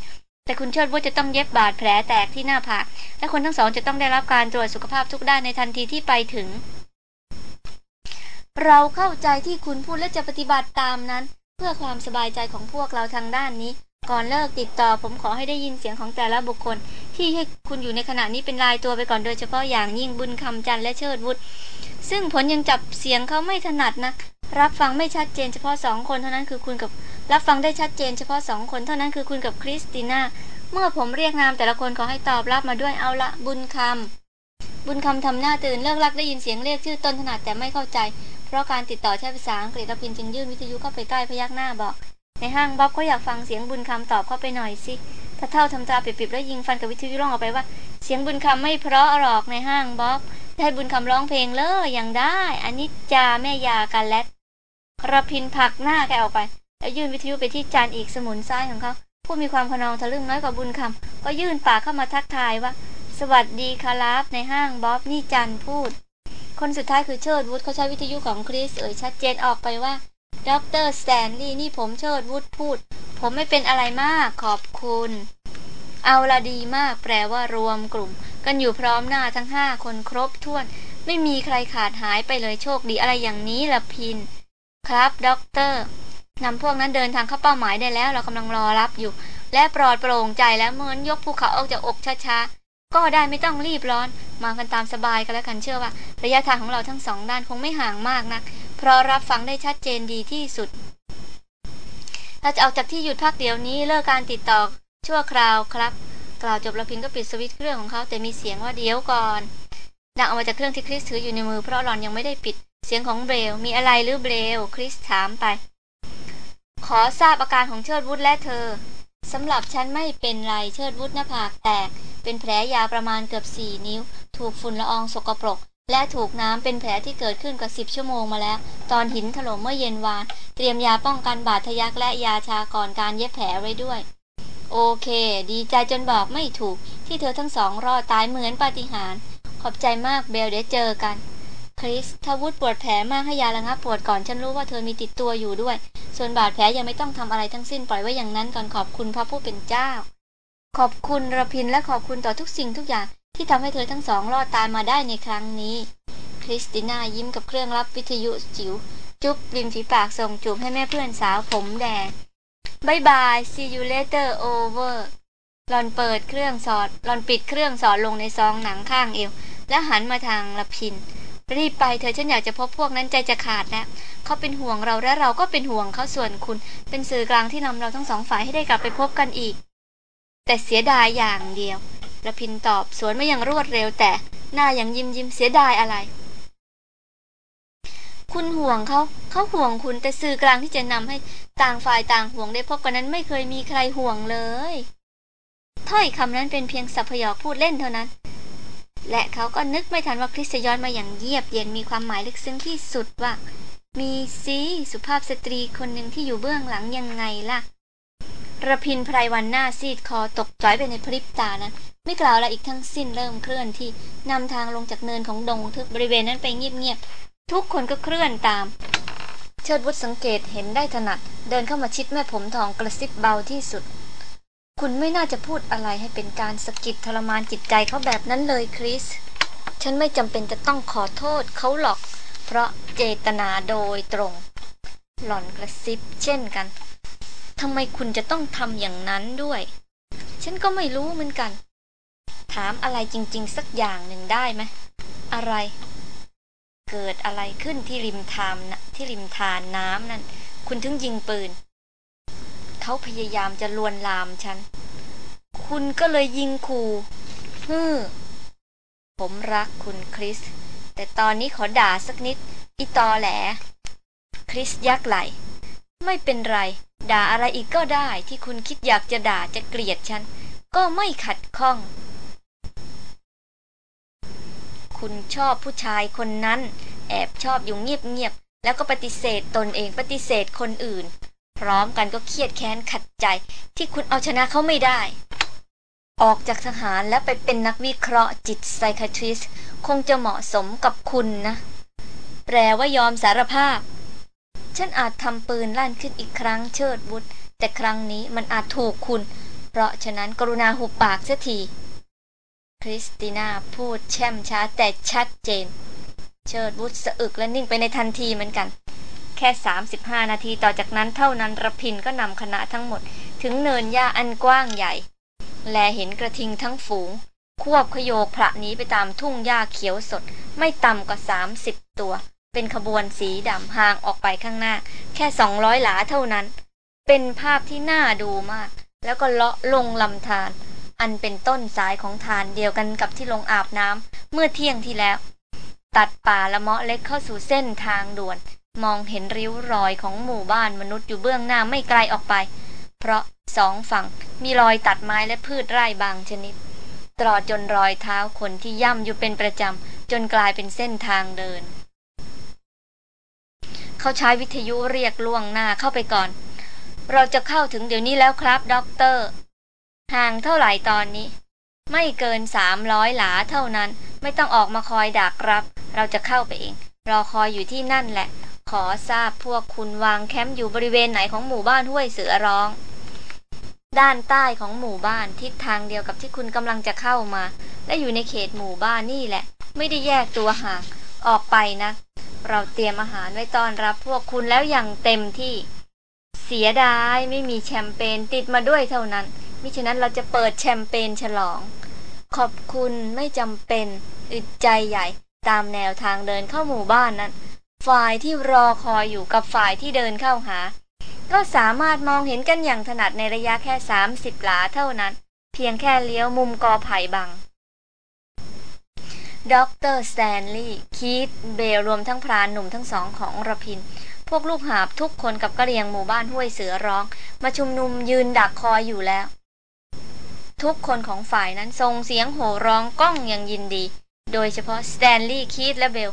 แต่คุณเชิดวุฒจะต้องเย็บบาดแผลแตกที่หน้าผากและคนทั้งสองจะต้องได้รับการตรวจสุขภาพทุกด้านในทันทีที่ไปถึง เราเข้าใจที่คุณพูดและจะปฏิบัติตามนั้น เพื่อความสบายใจของพวกเราทางด้านนี้ ก่อนเลิกติดต่อผมขอให้ได้ยินเสียงของแต่ละบุคคล ที่ให้คุณอยู่ในขณะนี้เป็นรายตัวไปก่อนโดยเฉพาะอย่างยิ่งบุญคำจันทร์และเชิดวุฒิซึ่งผลยังจับเสียงเขาไม่ถนัดนะรับฟังไม่ชัดเจนเฉพาะสองคนเท่านั้นคือคุณกับ รับฟังได้ชัดเจนเฉพาะสองคนเท่านั้นคือคุณกับคริสติน่าเมื่อผมเรียกนามแต่ละคนขอให้ตอบรับมาด้วยเอาละบุญคำบุญคำทำหน้าตื่นเลิกลักได้ยินเสียงเรียกชื่อต้นถนัดแต่ไม่เข้าใจ เพราะการติดต่อใช้ภาษาอังกฤษเราพินจึงยื่นวิทยุเข้าไปใกล้พยักหน้าบอก ในห้างบ๊อบก็อยากฟังเสียงบุญคำตอบเข้าไปหน่อยสิถ้าเท่าทำตาปิบๆแล้วยิงฟันกับวิทยุร้องออกไปว่า เสียงบุญคำไม่เพราะหรอกในห้างบ๊อบได้บุญคำร้องเพลงเลยอย่างได้ อันนี้จาแม่ยากันแลตระพินผักหน้าแกออกไป แล้วยื่นวิทยุไปที่จานอีกสมุนซ้ายของเขาผู้มีความขนองทะลึ่งน้อยกว่าบุญคำก็ยื่นปากเข้ามาทักทายว่า สวัสดีคาราบในห้างบ๊อบนี่จันพูด คนสุดท้ายคือเชิดวุฒเขาใช้วิทยุของคริสเอ่ยชัดเจนออกไปว่า ด็อกเตอร์สแตนลีย์นี่ผมเชิดวุฒพูด ผมไม่เป็นอะไรมากขอบคุณ เอาละดีมากแปลว่ารวมกลุ่ม กันอยู่พร้อมหน้าทั้งห้าคนครบถ้วน ไม่มีใครขาดหายไปเลยโชคดีอะไรอย่างนี้ระพิน ครับด็อกเตอร์นำพวกนั้นเดินทางเข้าเป้าหมายได้แล้ว เรากำลังรอรับอยู่ และปลอดโปร่งใจแล้วเหมือนยกภูเขาออกจากอกช้าๆก็ได้ไม่ต้องรีบร้อน มากันตามสบายกันแล้วกันเชื่อว่า ระยะทางของเราทั้งสองด้านคงไม่ห่างมากนัก เพราะรับฟังได้ชัดเจนดีที่สุด เราจะออกจากที่หยุดพักเดี๋ยวนี้เลิกการติดต่อชั่วคราวครับ กล่าวจบแล้วพินก็ปิดสวิตช์เครื่องของเขาแต่มีเสียงว่าเดี๋ยวก่อน ดังออกมาจากเครื่องที่คริสถืออยู่ในมือเพราะหลอนยังไม่ได้ปิด เสียงของเบลมีอะไรหรือเบลคริสถามไป ขอทราบอาการของเชิดวุฒและเธอสำหรับฉันไม่เป็นไรเชิดวุฒหน้าผากแตก เป็นแผลยาวประมาณเกือบสี่นิ้ว ถูกฝุ่นละอองสกปรก และถูกน้ำเป็นแผลที่เกิดขึ้นกว่าสิบชั่วโมงมาแล้ว ตอนหินถล่มเมื่อเย็นวาน เตรียมยาป้องกันบาดทะยักและยาชาก่อนการเย็บแผลไว้ด้วย โอเค ดีใจจนบอกไม่ถูก ที่เธอทั้งสองรอดตายเหมือนปาฏิหาริย์ขอบใจมากเบลเดี๋ยวเจอกัน คริสถ้าวุฒปวดแผลมากให้ยาระงับปวดก่อนฉันรู้ว่าเธอมีติดตัวอยู่ด้วย ส่วนบาดแผลยังไม่ต้องทำอะไรทั้งสิ้นปล่อยไว้อย่างนั้นก่อนขอบคุณพระผู้เป็นเจ้า ขอบคุณระพินและขอบคุณต่อทุกสิ่งทุกอย่าง ที่ทำให้เธอทั้งสองรอดตายมาได้ในครั้งนี้ คริสติน่ายิ้มกับเครื่องรับวิทยุจิ๋ว จุ๊บริมฝีปากส่งจูบให้แม่เพื่อนสาวผมแดง bye bye see you later over หล่อนเปิดเครื่องสอดหล่อนปิดเครื่องสอดลงในซองหนังข้างเอว แล้วหันมาทางระพิน รีบไปเธอฉันอยากจะพบพวกนั้นใจจะขาดแล้วเขาเป็นห่วงเราและเราก็เป็นห่วงเขาส่วนคุณ เป็นสื่อกลางที่นำเราทั้งสองฝ่ายให้ได้กลับไปพบกันอีก แต่เสียดายอย่างเดียว ละพินตอบสวนไม่ยังรวดเร็วแต่หน้ายังยิ้มยิ้มเสียดายอะไร คุณห่วงเขา เขาห่วงคุณแต่สื่อกลางที่จะนำให้ต่างฝ่ายต่างห่วงได้พบกันนั้นไม่เคยมีใครห่วงเลย ถ้อยคำนั้นเป็นเพียงสัพยอพูดเล่นเท่านั้น และเขาก็นึกไม่ทันว่าคริสจะย้อนมาอย่างเยียบเย็นมีความหมายลึกซึ้งที่สุดว่า มีซีสุภาพสตรีคนหนึ่งที่อยู่เบื้องหลังยังไงล่ะ ระพินไพรวันหน้าซีดคอตกจ้อยไปในพริบตานั้น ไม่กล่าวอะไรอีกทั้งสิ้นเริ่มเคลื่อนที่นำทางลงจากเนินของดงทึบบริเวณนั้นไปเงียบๆทุกคนก็เคลื่อนตาม เชิดวุฒสังเกตเห็นได้ถนัด เดินเข้ามาชิดแม่ผมทองกระซิบเบาที่สุด คุณไม่น่าจะพูดอะไรให้เป็นการสะกิดทรมานจิตใจเขาแบบนั้นเลยคริส ฉันไม่จำเป็นจะต้องขอโทษเขาหรอก เพราะเจตนาโดยตรง หล่อนกระซิบเช่นกัน ทำไมคุณจะต้องทำอย่างนั้นด้วย ฉันก็ไม่รู้เหมือนกัน ถามอะไรจริง ๆ สักอย่างหนึ่งได้ไหม อะไร เกิดอะไรขึ้นที่ริมทามนะที่ริมทานน้ำนั่น คุณถึงยิงปืน เขาพยายามจะลวนลามฉัน คุณก็เลยยิงขู่ฮึมผมรักคุณคริส แต่ตอนนี้ขอด่าสักนิด อีตอแหล คริสยักไหล ไม่เป็นไร ด่าอะไรอีกก็ได้ที่คุณคิดอยากจะด่าจะเกลียดฉัน ก็ไม่ขัดข้อง คุณชอบผู้ชายคนนั้น แอบชอบอยู่เงียบๆแล้วก็ปฏิเสธตนเองปฏิเสธคนอื่น พร้อมกันก็เครียดแค้นขัดใจ ที่คุณเอาชนะเขาไม่ได้ ออกจากทหารแล้วไปเป็นนักวิเคราะห์จิตไซคทริส คงจะเหมาะสมกับคุณนะ แปลว่ายอมสารภาพ ฉันอาจทำปืนลั่นขึ้นอีกครั้งเชิดวุฒแต่ครั้งนี้มันอาจถูกคุณ เพราะฉะนั้นกรุณาหุบปากเสียที คริสติน่าพูดแช่มช้าแต่ชัดเจน เชิดวุฒสะอึกและนิ่งไปในทันทีเหมือนกัน แค่ 35 นาทีต่อจากนั้นเท่านั้นระพินก็นำคณะทั้งหมด ถึงเนินหญ้าอันกว้างใหญ่ แลเห็นกระทิงทั้งฝูง ควบขโยกพระนี้ไปตามทุ่งหญ้าเขียวสด ไม่ต่ำกว่า 30 ตัว เป็นขบวนสีดำห่างออกไปข้างหน้า แค่200หลาเท่านั้น เป็นภาพที่น่าดูมาก แล้วก็เลาะลงลำธารอันเป็นต้นสายของทานเดียวกันกับที่ลงอาบน้ำเมื่อเที่ยงที่แล้ว ตัดป่าละเมาะเล็กเข้าสู่เส้นทางด่วน มองเห็นริ้วรอยของหมู่บ้านมนุษย์อยู่เบื้องหน้าไม่ไกลออกไป เพราะสองฝั่งมีรอยตัดไม้และพืชไร่บางชนิดตลอดจนรอยเท้าคนที่ย่ำอยู่เป็นประจำจนกลายเป็นเส้นทางเดิน เขาใช้วิทยุเรียกล่วงหน้าเข้าไปก่อน เราจะเข้าถึงเดี๋ยวนี้แล้วครับด็อกเตอร์ห่างเท่าไหร่ตอนนี้ ไม่เกินสามร้อยหลาเท่านั้น ไม่ต้องออกมาคอยดักรับ เราจะเข้าไปเอง รอคอยอยู่ที่นั่นแหละ ขอทราบพวกคุณวางแคมป์อยู่บริเวณไหนของหมู่บ้านห้วยเสือร้อง ด้านใต้ของหมู่บ้านทิศทางเดียวกับที่คุณกำลังจะเข้ามา และอยู่ในเขตหมู่บ้านนี่แหละ ไม่ได้แยกตัวห่าง ออกไปนะ เราเตรียมอาหารไว้ต้อนรับพวกคุณแล้วอย่างเต็มที่ เสียดายไม่มีแชมเปญติดมาด้วยเท่านั้น มิฉะนั้นเราจะเปิดแชมเปญฉลอง ขอบคุณไม่จำเป็น อึดใจใหญ่ ตามแนวทางเดินเข้าหมู่บ้านนั้น ฝ่ายที่รอคอยอยู่กับฝ่ายที่เดินเข้าหา ก็สามารถมองเห็นกันอย่างถนัดในระยะแค่ 30 หลาเท่านั้น เพียงแค่เลี้ยวมุมกอไผ่บัง ด็อกเตอร์สแตนลีย์คีตเบลรวมทั้งพรานหนุ่มทั้งสองของระพิน พวกลูกหาบทุกคนกับกะเหรี่ยงหมู่บ้านห้วยเสือร้อง มาชุมนุมยืนดักคอยอยู่แล้ว ทุกคนของฝ่ายนั้นส่งเสียงโห่ร้องก้องอย่างยินดี โดยเฉพาะสแตนลีย์คีตและเบล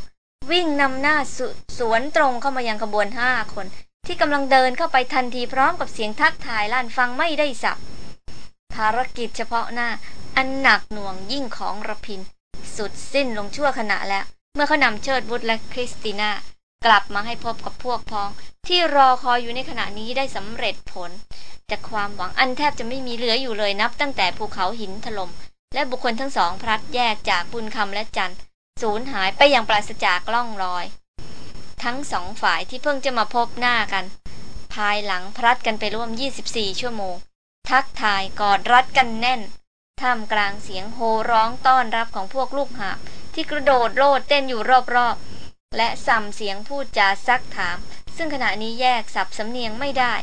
วิ่งนำหน้าสวนตรงเข้ามายังขบวนห้าคน ที่กำลังเดินเข้าไปทันทีพร้อมกับเสียงทักทายลั่นฟังไม่ได้ศัพท์ภารกิจเฉพาะหน้าอันหนักหน่วงยิ่งของระพิน สุดสิ้นลงชั่วขณะแล้ว เมื่อเขานำเชิดวุฒและคริสติน่ากลับมาให้พบกับพวกพ้อง ที่รอคอยอยู่ในขณะนี้ได้สำเร็จผลแต่ความหวังอันแทบจะไม่มีเหลืออยู่เลยนับตั้งแต่ภูเขาหินถลม่มและบุคคลทั้งสองพลัดแยกจากบุญคำและจันทร์สูญหายไปอย่างปราศจากล่องรอย ทั้งสองฝ่ายที่เพิ่งจะมาพบหน้ากัน ภายหลังพลัดกันไปร่วม 24 ชั่วโมง ทักทายกอดรัดกันแน่น ท่ามกลางเสียงโห่ร้องต้อนรับของพวกลูกหาบที่กระโดดโลดเต้นอยู่รอบๆ และสัมเสียงพูดจาซักถาม ซึ่งขณะนี้แยกสับสำเนียงไม่ได้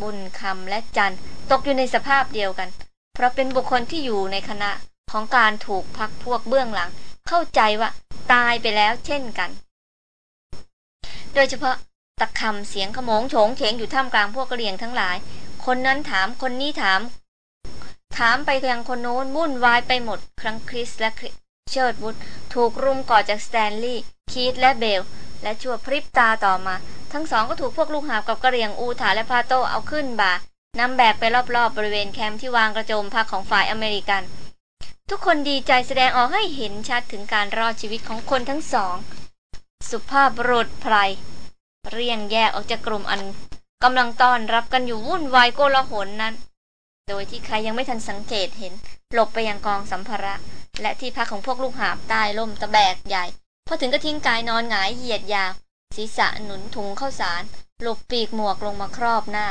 บุญคำและจันตกอยู่ในสภาพเดียวกัน เพราะเป็นบุคคลที่อยู่ในคณะของการถูกพักพวกเบื้องหลัง เข้าใจว่าตายไปแล้วเช่นกัน โดยเฉพาะตะคำเสียงขโมงโฉงเฉงอยู่ท่ามกลางพวกกะเหรี่ยงทั้งหลาย คนนั้นถามคนนี้ถาม ถามไปยังคนโน้นวุ่นวายไปหมด ครั้งคริสและเชิร์ดวุฒถูกรุมกอดจากสแตนลีย์คีตและเบล และชั่วพริบตาต่อมา ทั้งสองก็ถูกพวกลูกหาบกับกะเหรี่ยงอูถาและพาโตเอาขึ้นบ่านำแบกไปรอบๆบริเวณแคมป์ที่วางกระโจมพักของฝ่ายอเมริกัน ทุกคนดีใจแสดงออกให้เห็นชัดถึงการรอดชีวิตของคนทั้งสอง สุภาพบุรุษไพรเรียงแยกออกจากกลุ่มอันกำลังต้อนรับกันอยู่วุ่นวายโกลาหลนั้น โดยที่ใครยังไม่ทันสังเกตเห็น หลบไปยังกองสัมภาระ และที่พักของพวกลูกหาบใต้ล่มตะแบกใหญ่ พอถึงก็ทิ้งกายนอนหงายเหยียดยาว ศีรษะหนุนถุงเข้าสาร หลบปีกหมวกลงมาครอบหน้า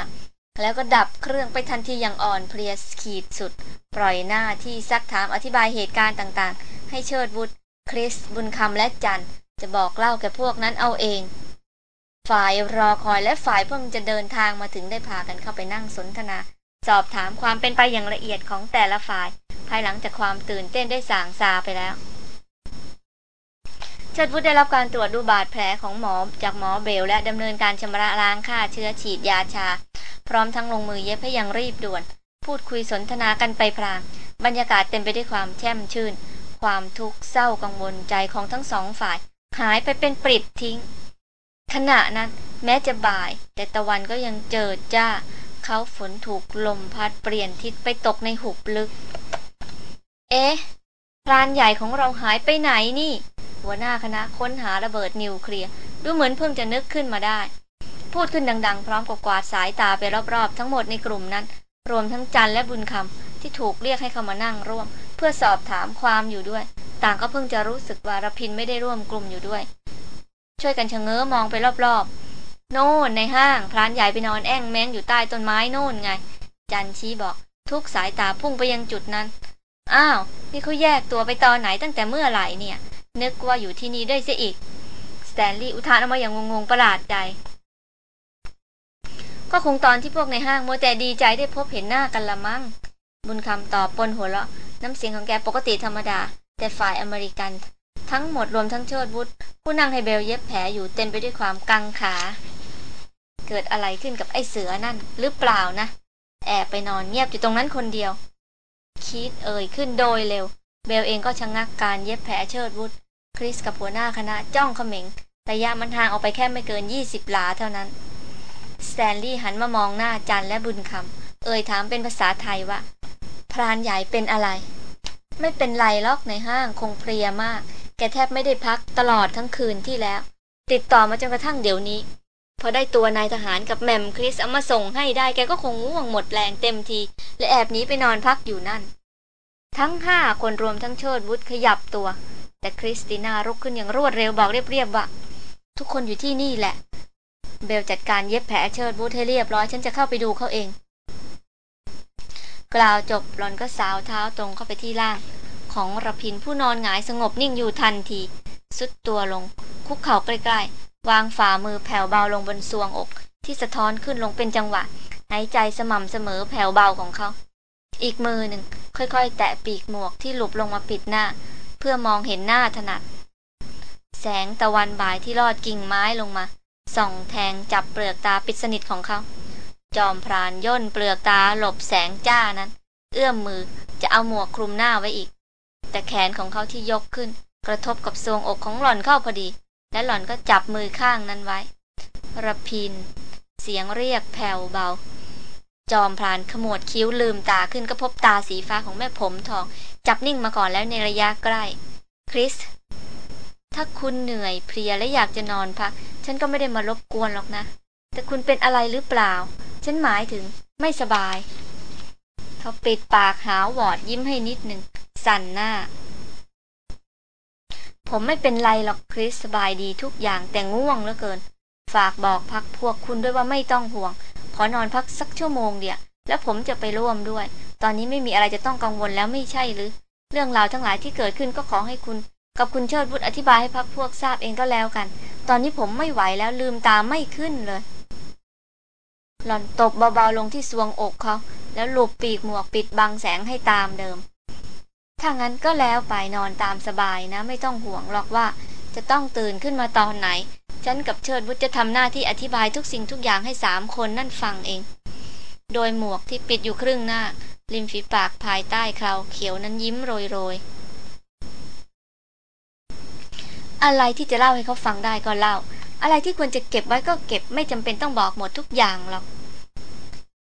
แล้วก็ดับเครื่องไปทันทีอย่างอ่อนเพลียขีดสุด ปล่อยหน้าที่ซักถามอธิบายเหตุการณ์ต่างๆ ให้เชิดวุฒคริสบุญคำและจันจะบอกเล่าแก่พวกนั้นเอาเอง ฝ่ายรอคอยและฝ่ายเพิ่งจะเดินทางมาถึงได้พากันเข้าไปนั่งสนทนา สอบถามความเป็นไปอย่างละเอียดของแต่ละฝ่าย ภายหลังจากความตื่นเต้นได้สางซาไปแล้วเชิดวุฒได้รับการตรวจดูบาดแผลของหมอจากหมอเบลและดำเนินการชำระล้างฆ่าเชื้อฉีดยาชา พร้อมทั้งลงมือเย็บให้อย่างรีบด่วน พูดคุยสนทนากันไปพลาง บรรยากาศเต็มไปด้วยความแช่มชื่น ความทุกข์เศร้ากังวลใจของทั้งสองฝ่าย หายไปเป็นปริดทิ้ง ขณะนั้นแม้จะบ่าย แต่ตะวันก็ยังเจิดจ้า เขาฝนถูกลมพัดเปลี่ยนทิศไปตกในหุบลึก เอ๊ะพรานใหญ่ของเราหายไปไหนนี่ หัวหน้าคณะค้นหาระเบิดนิวเคลียร์ดูเหมือนเพิ่งจะนึกขึ้นมาได้ พูดขึ้นดังๆ พร้อมกับกวาดสายตาไปรอบๆ ทั้งหมดในกลุ่มนั้น รวมทั้งจันและบุญคำที่ถูกเรียกให้เข้ามานั่งร่วม เพื่อสอบถามความอยู่ด้วย ต่างก็เพิ่งจะรู้สึกว่ารพินไม่ได้ร่วมกลุ่มอยู่ด้วย ช่วยกันชะเง้อมองไปรอบๆ โน่นในห้างพรานใหญ่ไปนอนแอ่งแมงอยู่ใต้ต้นไม้โน่นไง จันชี้บอก ทุกสายตาพุ่งไปยังจุดนั้น อ้าว นี่เขาแยกตัวไปตอนไหนตั้งแต่เมื่อไหร่เนี่ย นึกว่าอยู่ที่นี่ได้เสียอีกสแตนลีย์อุทานออกมาอย่างงงๆประหลาดใจ ก็คงตอนที่พวกในห้างมัวแต่ดีใจได้พบเห็นหน้ากันละมั้งบุญคำตอบปนหัวเราะน้ำเสียงของแกปกติธรรมดา แต่ฝ่ายอเมริกัน ทั้งหมดรวมทั้งเชิดวุฒผู้นั่งให้เบลเย็บแผลอยู่เต็มไปด้วยความกังขา เกิดอะไรขึ้นกับไอ้เสือนั่น หรือเปล่านะ แอบไปนอนเงียบอยู่ตรงนั้นคนเดียว คิดเอ่ยขึ้นโดยเร็ว เบลเองก็ชะงงักการเย็บแผลเชิดวุฒคริสกับหัวหน้าคณะจ้องเขม็งระยะมันห่างออกไปแค่ไม่เกินยี่สิบหลาเท่านั้น สแตนลีย์หันมามองหน้าจันและบุญคำ เอ่ยถามเป็นภาษาไทยว่า พรานใหญ่เป็นอะไร ไม่เป็นไรล็อกในห้างคงเพลียมาก แกแทบไม่ได้พักตลอดทั้งคืนที่แล้ว ติดต่อมาจนกระทั่งเดี๋ยวนี้ พอได้ตัวนายทหารกับแมมคริสเอามาส่งให้ได้แกก็คงง่วงหมดแรงเต็มที และแอบหนีไปนอนพักอยู่นั่น ทั้งห้าคนรวมทั้งเชิดวุฒขยับตัว แต่คริสติน่ารุกขึ้นอย่างรวดเร็วบอกเรียบๆว่าทุกคนอยู่ที่นี่แหละ เบลจัดการเย็บแผลเชิดวุฒให้เรียบร้อยฉันจะเข้าไปดูเขาเอง กล่าวจบหลอนก็สาวเท้าตรงเข้าไปที่ล่าง ของระพินผู้นอนหงายสงบนิ่งอยู่ทันทีสุดตัวลง คุกเข่าใกล้ๆ วางฝ่ามือแผ่วเบาลงบนซวงอก ที่สะท้อนขึ้นลงเป็นจังหวะ หายใจสม่ำเสมอแผ่วเบาของเขา อีกมือหนึ่ง ค่อยๆ แตะปีกหมวกที่หลบลงมาปิดหน้า เพื่อมองเห็นหน้าถนัด แสงตะวันบ่ายที่ลอดกิ่งไม้ลงมา ส่องแทงจับเปลือกตาปิดสนิทของเขา จอมพรานย่นเปลือกตาหลบแสงจ้านั้น เอื้อมมือจะเอาหมวกคลุมหน้าไว้อีก แต่แขนของเขาที่ยกขึ้น กระทบกับทรวงอกของหล่อนเข้าพอดี และหล่อนก็จับมือข้างนั้นไว้ระพิน เสียงเรียกแผ่วเบา จอมพรานขมวดคิ้วลืมตาขึ้นก็พบตาสีฟ้าของแม่ผมทอง จับนิ่งมาก่อนแล้วในระยะใกล้ คริส ถ้าคุณเหนื่อยเพลียและอยากจะนอนพัก ฉันก็ไม่ได้มารบกวนหรอกนะ แต่คุณเป็นอะไรหรือเปล่า ฉันหมายถึงไม่สบายเขาปิดปากหาววอดยิ้มให้นิดหนึ่ง สั่นหน้า ผมไม่เป็นไรหรอกคริสสบายดีทุกอย่างแต่ง่วงเหลือเกิน ฝากบอกพักพวกคุณด้วยว่าไม่ต้องห่วง ขอนอนพักสักชั่วโมงเดียวแล้วผมจะไปร่วมด้วย ตอนนี้ไม่มีอะไรจะต้องกังวลแล้วไม่ใช่หรือ เรื่องราวทั้งหลายที่เกิดขึ้นก็ขอให้คุณ กับคุณเชิดบุตรอธิบายให้พักพวกทราบเองก็แล้วกัน ตอนนี้ผมไม่ไหวแล้วลืมตาไม่ขึ้นเลย หล่อนตบเบาๆลงที่ซวงอกเขาแล้วหลบปีกหมวกปิดบังแสงให้ตามเดิม ถ้างั้นก็แล้วไปนอนตามสบายนะ ไม่ต้องห่วงหรอกว่า จะต้องตื่นขึ้นมาตอนไหน ฉันกับเชิดวุฒจะทำหน้าที่อธิบายทุกสิ่งทุกอย่างให้สามคนนั่นฟังเอง โดยหมวกที่ปิดอยู่ครึ่งหน้า ริมฝีปากภายใต้เคราเขียวนั้นยิ้มโรยๆอะไรที่จะเล่าให้เขาฟังได้ก็เล่า อะไรที่ควรจะเก็บไว้ก็เก็บไม่จำเป็นต้องบอกหมดทุกอย่างหรอก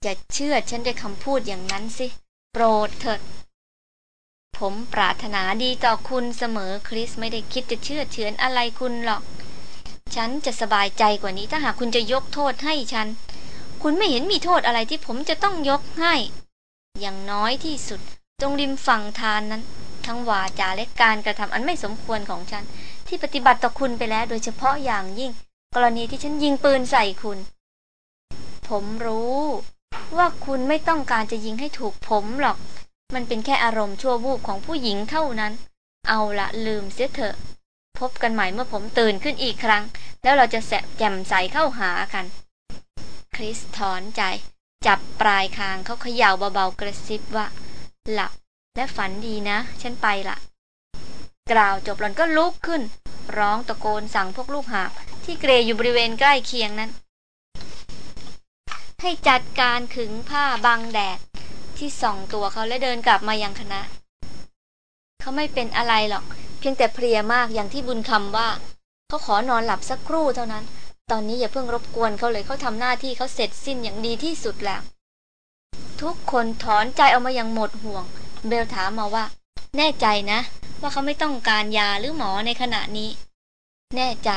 อย่าเชื่อฉันด้วยคำพูดอย่างนั้นสิ โปรดเถิด ผมปรารถนาดีต่อคุณเสมอคริสไม่ได้คิดจะเชื่อเฉือนอะไรคุณหรอก ฉันจะสบายใจกว่านี้ถ้าหากคุณจะยกโทษให้ฉัน คุณไม่เห็นมีโทษอะไรที่ผมจะต้องยกให้ อย่างน้อยที่สุด ตรงริมฝั่งทานนั้น ทั้งวาจาและการกระทำอันไม่สมควรของฉัน ที่ปฏิบัติต่อคุณไปแล้ว โดยเฉพาะอย่างยิ่ง กรณีที่ฉันยิงปืนใส่คุณ ผมรู้ ว่าคุณไม่ต้องการจะยิงให้ถูกผมหรอก มันเป็นแค่อารมณ์ชั่ววูบของผู้หญิงเท่านั้น เอาละลืมเสียเถอะ พบกันใหม่เมื่อผมตื่นขึ้นอีกครั้ง แล้วเราจะแสบแจ่มใสเข้าหากัน คริสถอนใจ จับปลายคางเขาเขย่าเบาๆกระซิบว่า หลับและฝันดีนะ ฉันไปละกล่าวจบหล่อนก็ลุกขึ้น ร้องตะโกนสั่งพวกลูกหาบที่เกรยอยู่บริเวณใกล้เคียงนั้น ให้จัดการขึงผ้าบังแดด ที่ส่องตัวเขาและเดินกลับมายังคณะ เขาไม่เป็นอะไรหรอก เพียงแต่เพลียมากอย่างที่บุญคำว่า เขาขอนอนหลับสักครู่เท่านั้น ตอนนี้อย่าเพิ่งรบกวนเขาเลยเขาทำหน้าที่เขาเสร็จสิ้นอย่างดีที่สุดแล้ว ทุกคนถอนใจออกมาอย่างหมดห่วง เบลถามมาว่า แน่ใจนะ ว่าเขาไม่ต้องการยาหรือหมอในขณะนี้ แน่ใจ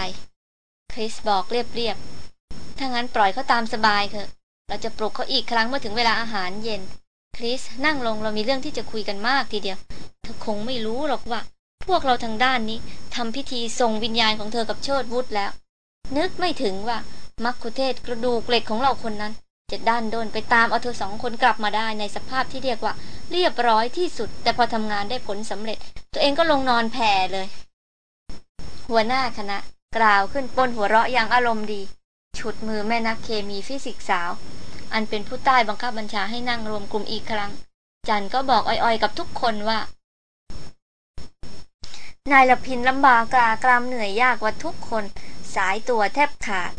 คริสบอกเรียบๆถ้างั้นปล่อยเขาตามสบายเถอะ เราจะปลุกเขาอีกครั้งเมื่อถึงเวลาอาหารเย็น คริสนั่งลงเรามีเรื่องที่จะคุยกันมากทีเดียว เธอคงไม่รู้หรอกว่า พวกเราทางด้านนี้ทำพิธีส่งวิญญาณของเธอกับโชดวุฒแล้ว นึกไม่ถึงว่ามักคุเทศกระดูกเหล็กของเราคนนั้น จะด้านโดนไปตามเอาเธอสองคนกลับมาได้ในสภาพที่เรียกว่า เรียบร้อยที่สุด แต่พอทำงานได้ผลสำเร็จ ตัวเองก็ลงนอนแผ่เลย หัวหน้าคณะ กล่าวขึ้นปนหัวเราะอย่างอารมณ์ดี ฉุดมือแม่นักเคมีฟิสิกสาว อันเป็นผู้ใต้บังคับบัญชาให้นั่งรวมกลุ่มอีกครั้ง จันก็บอกอ่อยๆ กับทุกคนว่า นายละพินลำบากกากรามเหนื่อยยากกว่าทุกคน สายตัวแทบขาด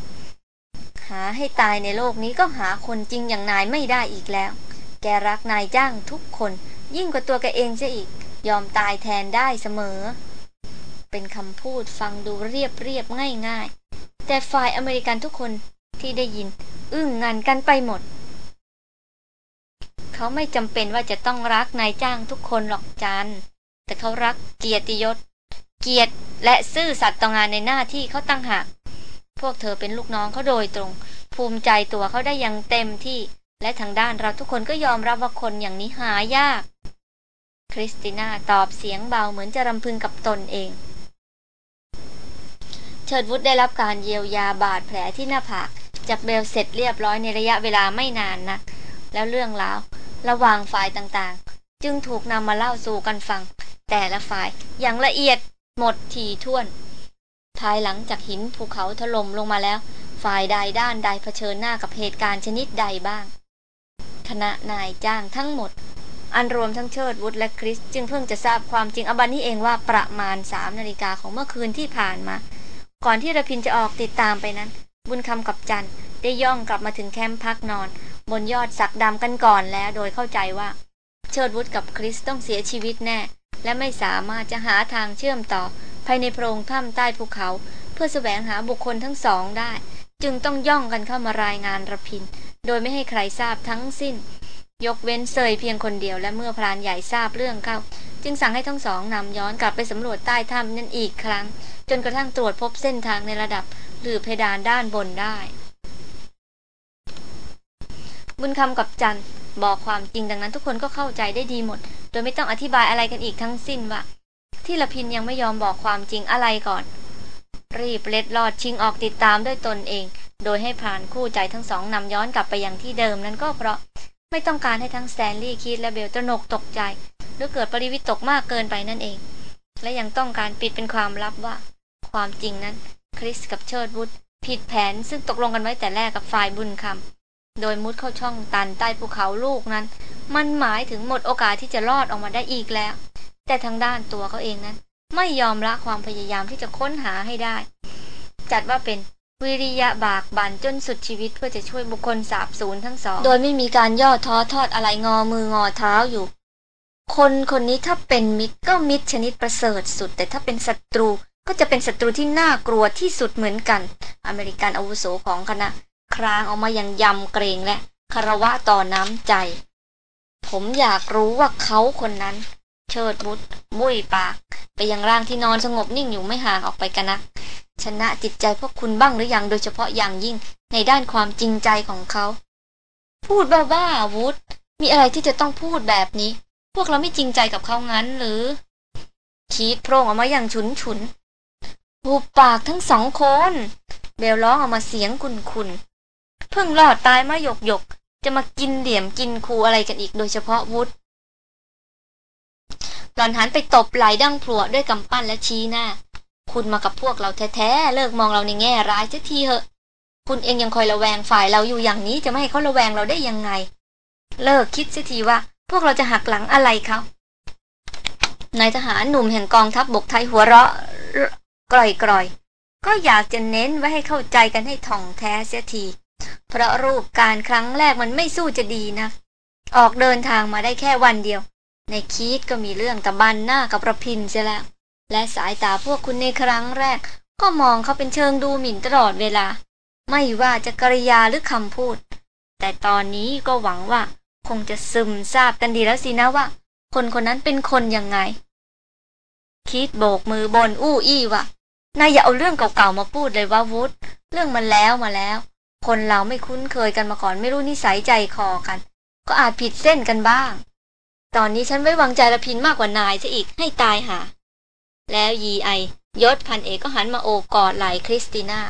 หาให้ตายในโลกนี้ก็หาคนจริงอย่างนายไม่ได้อีกแล้ว แกรักนายจ้างทุกคน ยิ่งกว่าตัวแกเองซะอีก ยอมตายแทนได้เสมอ เป็นคำพูดฟังดูเรียบเรียบง่ายง่ายแต่ฝ่ายอเมริกันทุกคนที่ได้ยิน อึ้งงันกันไปหมด เขาไม่จำเป็นว่าจะต้องรักนายจ้างทุกคนหรอกจันแต่เขารักเกียรติยศ เกียรติและซื่อสัตย์ต่องานในหน้าที่เขาตั้งหากพวกเธอเป็นลูกน้องเขาโดยตรง ภูมิใจตัวเขาได้อย่างเต็มที่ และทางด้านเราทุกคนก็ยอมรับว่าคนอย่างนี้หายาก คริสติน่าตอบเสียงเบาเหมือนจะรำพึงกับตนเอง เชิดวุฒได้รับการเยียวยาบาดแผลที่หน้าผาก จากเบลเสร็จเรียบร้อยในระยะเวลาไม่นานนะัก แล้วเรื่องราว ระหว่างฝ่ายต่างๆ จึงถูกนำมาเล่าสู่กันฟัง แต่ละฝ่ายอย่างละเอียดหมดทีท่วน ภายหลังจากหินภูเขาถล่มลงมาแล้ว ฝ่ายใดด้านใดเผชิญหน้ากับเหตุการณ์ชนิดใดบ้าง คณะนายจ้างทั้งหมด อันรวมทั้งเชิดวุฒและคริส จึงเพิ่งจะทราบความจริงอบันนี้เองว่าประมาณสามนาฬิกาของเมื่อคืนที่ผ่านมา ก่อนที่ระพินจะออกติดตามไปนั้น บุญคำกับจันได้ย่องกลับมาถึงแคมป์พักนอน บนยอดสักดำกันก่อนแล้ว โดยเข้าใจว่า เชิดวุฒกับคริสต้องเสียชีวิตแน่ และไม่สามารถจะหาทางเชื่อมต่อ ภายในโพรงถ้ำใต้ภูเขา เพื่อแสวงหาบุคคลทั้งสองได้ จึงต้องย่องกันเข้ามารายงานระพิน โดยไม่ให้ใครทราบทั้งสิ้น ยกเว้นเซยเพียงคนเดียวและเมื่อพรานใหญ่ทราบเรื่องเข้า จึงสั่งให้ทั้งสองนำย้อนกลับไปสำรวจใต้ถ้ำนั่นอีกครั้ง จนกระทั่งตรวจพบเส้นทางในระดับหรือเพดานด้านบนได้ บุญคำกับจันบอกความจริงดังนั้นทุกคนก็เข้าใจได้ดีหมด โดยไม่ต้องอธิบายอะไรกันอีกทั้งสิ้นว่าที่ละพินยังไม่ยอมบอกความจริงอะไรก่อน รีบเล็ดลอดชิงออกติดตามด้วยตนเอง โดยให้ผ่านคู่ใจทั้งสองนำย้อนกลับไปยังที่เดิมนั้นก็เพราะ ไม่ต้องการให้ทั้งแซนลี่คิดและเบลตระหนกตกใจ หรือเกิดปริวิตกมากเกินไปนั่นเอง และยังต้องการปิดเป็นความลับว่า ความจริงนั้น คริสกับเชิดวุฒผิดแผนซึ่งตกลงกันไว้แต่แรกกับฝ่ายบุญคำโดยมุดเข้าช่องตันใต้ภูเขาลูกนั้น มันหมายถึงหมดโอกาสที่จะรอดออกมาได้อีกแล้ว แต่ทางด้านตัวเขาเองนั้น ไม่ยอมละความพยายามที่จะค้นหาให้ได้ จัดว่าเป็น วิริยะบากบั่นจนสุดชีวิตเพื่อจะช่วยบุคคลสาบสูญทั้งสอง โดยไม่มีการย่อท้อทอดอะไรงอมืองอเท้าอยู่ คนคนนี้ถ้าเป็นมิตรก็มิตรชนิดประเสริฐสุด แต่ถ้าเป็นศัตรูก็จะเป็นศัตรูที่น่ากลัวที่สุดเหมือนกัน อเมริกันอาวุโสของคณะ ครางออกมาอย่างยำเกรงและคารวะต่อน้ำใจ ผมอยากรู้ว่าเขาคนนั้น เชิดบุตรมุ้ยปาก ไปยังร่างที่นอนสงบนิ่งอยู่ไม่ห่างออกไปกันนะ ชนะจิตใจพวกคุณบ้างหรือยังโดยเฉพาะอย่างยิ่งในด้านความจริงใจของเขา พูดบ้าๆวุฒมีอะไรที่จะต้องพูดแบบนี้ พวกเราไม่จริงใจกับเขางั้นหรือคิดโพร่งออกมาอย่างฉุนฉุนหูปากทั้งสองคน เบลร้องออกมาเสียงคุนคุนเพิ่งรอดตายมาหยกหยกจะมากินเหลี่ยมกินคูอะไรกันอีกโดยเฉพาะวุฒหล่อนหันไปตบไหลดั้งพลัวด้วยกำปั้นและชี้หน้า คุณมากับพวกเราแท้ๆ เลิกมองเราในแง่ร้ายเสียทีเหอะ คุณเองยังคอยระแวงฝ่ายเราอยู่อย่างนี้จะไม่ให้เขาระแวงเราได้ยังไง เลิกคิดเสียทีว่า พวกเราจะหักหลังอะไรเขานายทหารหนุ่มแห่งกองทัพบบกไทยหัวเราะกร่อยๆ ก็อยากจะเน้นไว้ให้เข้าใจกันให้ท่องแท้เสียที เพราะรูปการครั้งแรกมันไม่สู้จะดีนะ ออกเดินทางมาได้แค่วันเดียว ในคีดก็มีเรื่องตะบันหน้ากับประพินเสียแล้ว และสายตาพวกคุณในครั้งแรก ก็มองเขาเป็นเชิงดูหมิ่นตลอดเวลา ไม่ว่าจะกริยาหรือคำพูด แต่ตอนนี้ก็หวังว่า คงจะซึมซาบกันดีแล้วสินะว่า คนคนนั้นเป็นคนยังไง คิดโบกมือบนอู้อี้ว่านายอย่าเอาเรื่องเก่าๆมาพูดเลยว่าวุฒเรื่องมันแล้วมาแล้ว คนเราไม่คุ้นเคยกันมาก่อนไม่รู้นิสัยใจคอกัน ก็อาจผิดเส้นกันบ้าง ตอนนี้ฉันไว้วางใจละพินมากกว่านายซะอีกให้ตายหา แล้วยีไอยศพันเอกก็หันมาโอบกอดไหล่คริสติน่า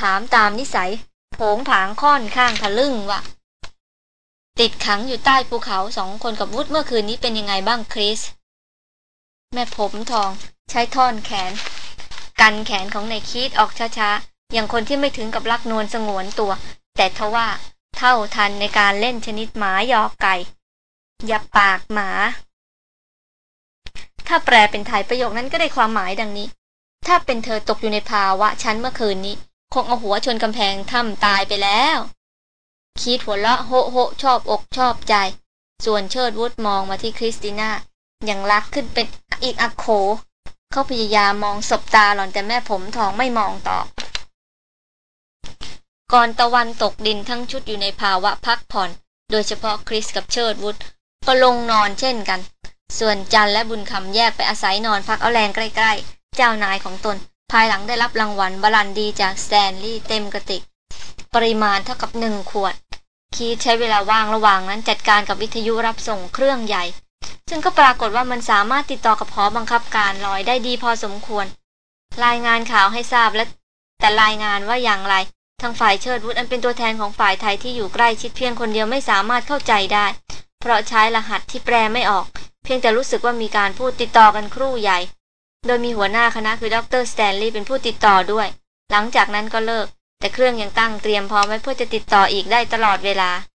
ถามตามนิสัยโผงผางค่อนข้างทะลึ่งว่าติดขังอยู่ใต้ภูเขาสองคนกับวุฒเมื่อคืนนี้เป็นยังไงบ้างคริส แม่ผมทองใช้ท่อนแขน กันแขนของนายคีดออกช้าๆ อย่างคนที่ไม่ถึงกับลักนวลสงวนตัว แต่ทว่าเท่าทันในการเล่นชนิดหมายอกไก่ อย่าปากหมา ถ้าแปลเป็นไทยประโยคนั้นก็ได้ความหมายดังนี้ ถ้าเป็นเธอตกอยู่ในภาวะชั้นเมื่อคืนนี้ คงเอาหัวชนกำแพงถ้ำตายไปแล้ว คิดหัวละโฮโฮชอบอกชอบใจ ส่วนเชิดวุฒมองมาที่คริสติน่าอย่างรักขึ้นเป็นอีกอักโขเขาพยายามมองสบตาหล่อนแต่แม่ผมทองไม่มองตอบก่อนตะวันตกดินทั้งชุดอยู่ในภาวะพักผ่อน โดยเฉพาะคริสกับเชิดวุฒก็ลงนอนเช่นกัน ส่วนจันและบุญคำแยกไปอาศัยนอนพักเอาแรงใกล้ ๆ เจ้านายของตน ภายหลังได้รับรางวัลบาลันดีจากสแตนลีย์เต็มกระติก ปริมาณเท่ากับหนึ่งขวด คีใช้เวลาว่างระหว่างนั้นจัดการกับวิทยุรับส่งเครื่องใหญ่ ซึ่งก็ปรากฏว่ามันสามารถติดต่อกับหอบังคับการลอยได้ดีพอสมควร รายงานข่าวให้ทราบและ แต่รายงานว่าอย่างไรทางฝ่ายเชิดวุฒิอันเป็นตัวแทนของฝ่ายไทยที่อยู่ใกล้ชิดเพียงคนเดียวไม่สามารถเข้าใจได้ เพราะใช้รหัสที่แปลไม่ออก เพียงแต่รู้สึกว่ามีการพูดติดต่อกันครู่ใหญ่ โดยมีหัวหน้าคณะคือดรสแตนลีย์เป็นผู้ติดต่อด้วย หลังจากนั้นก็เลิก แต่เครื่องยังตั้งเตรียมพร้อมไว้เพื่อจะติดต่ออีกได้ตลอดเวลา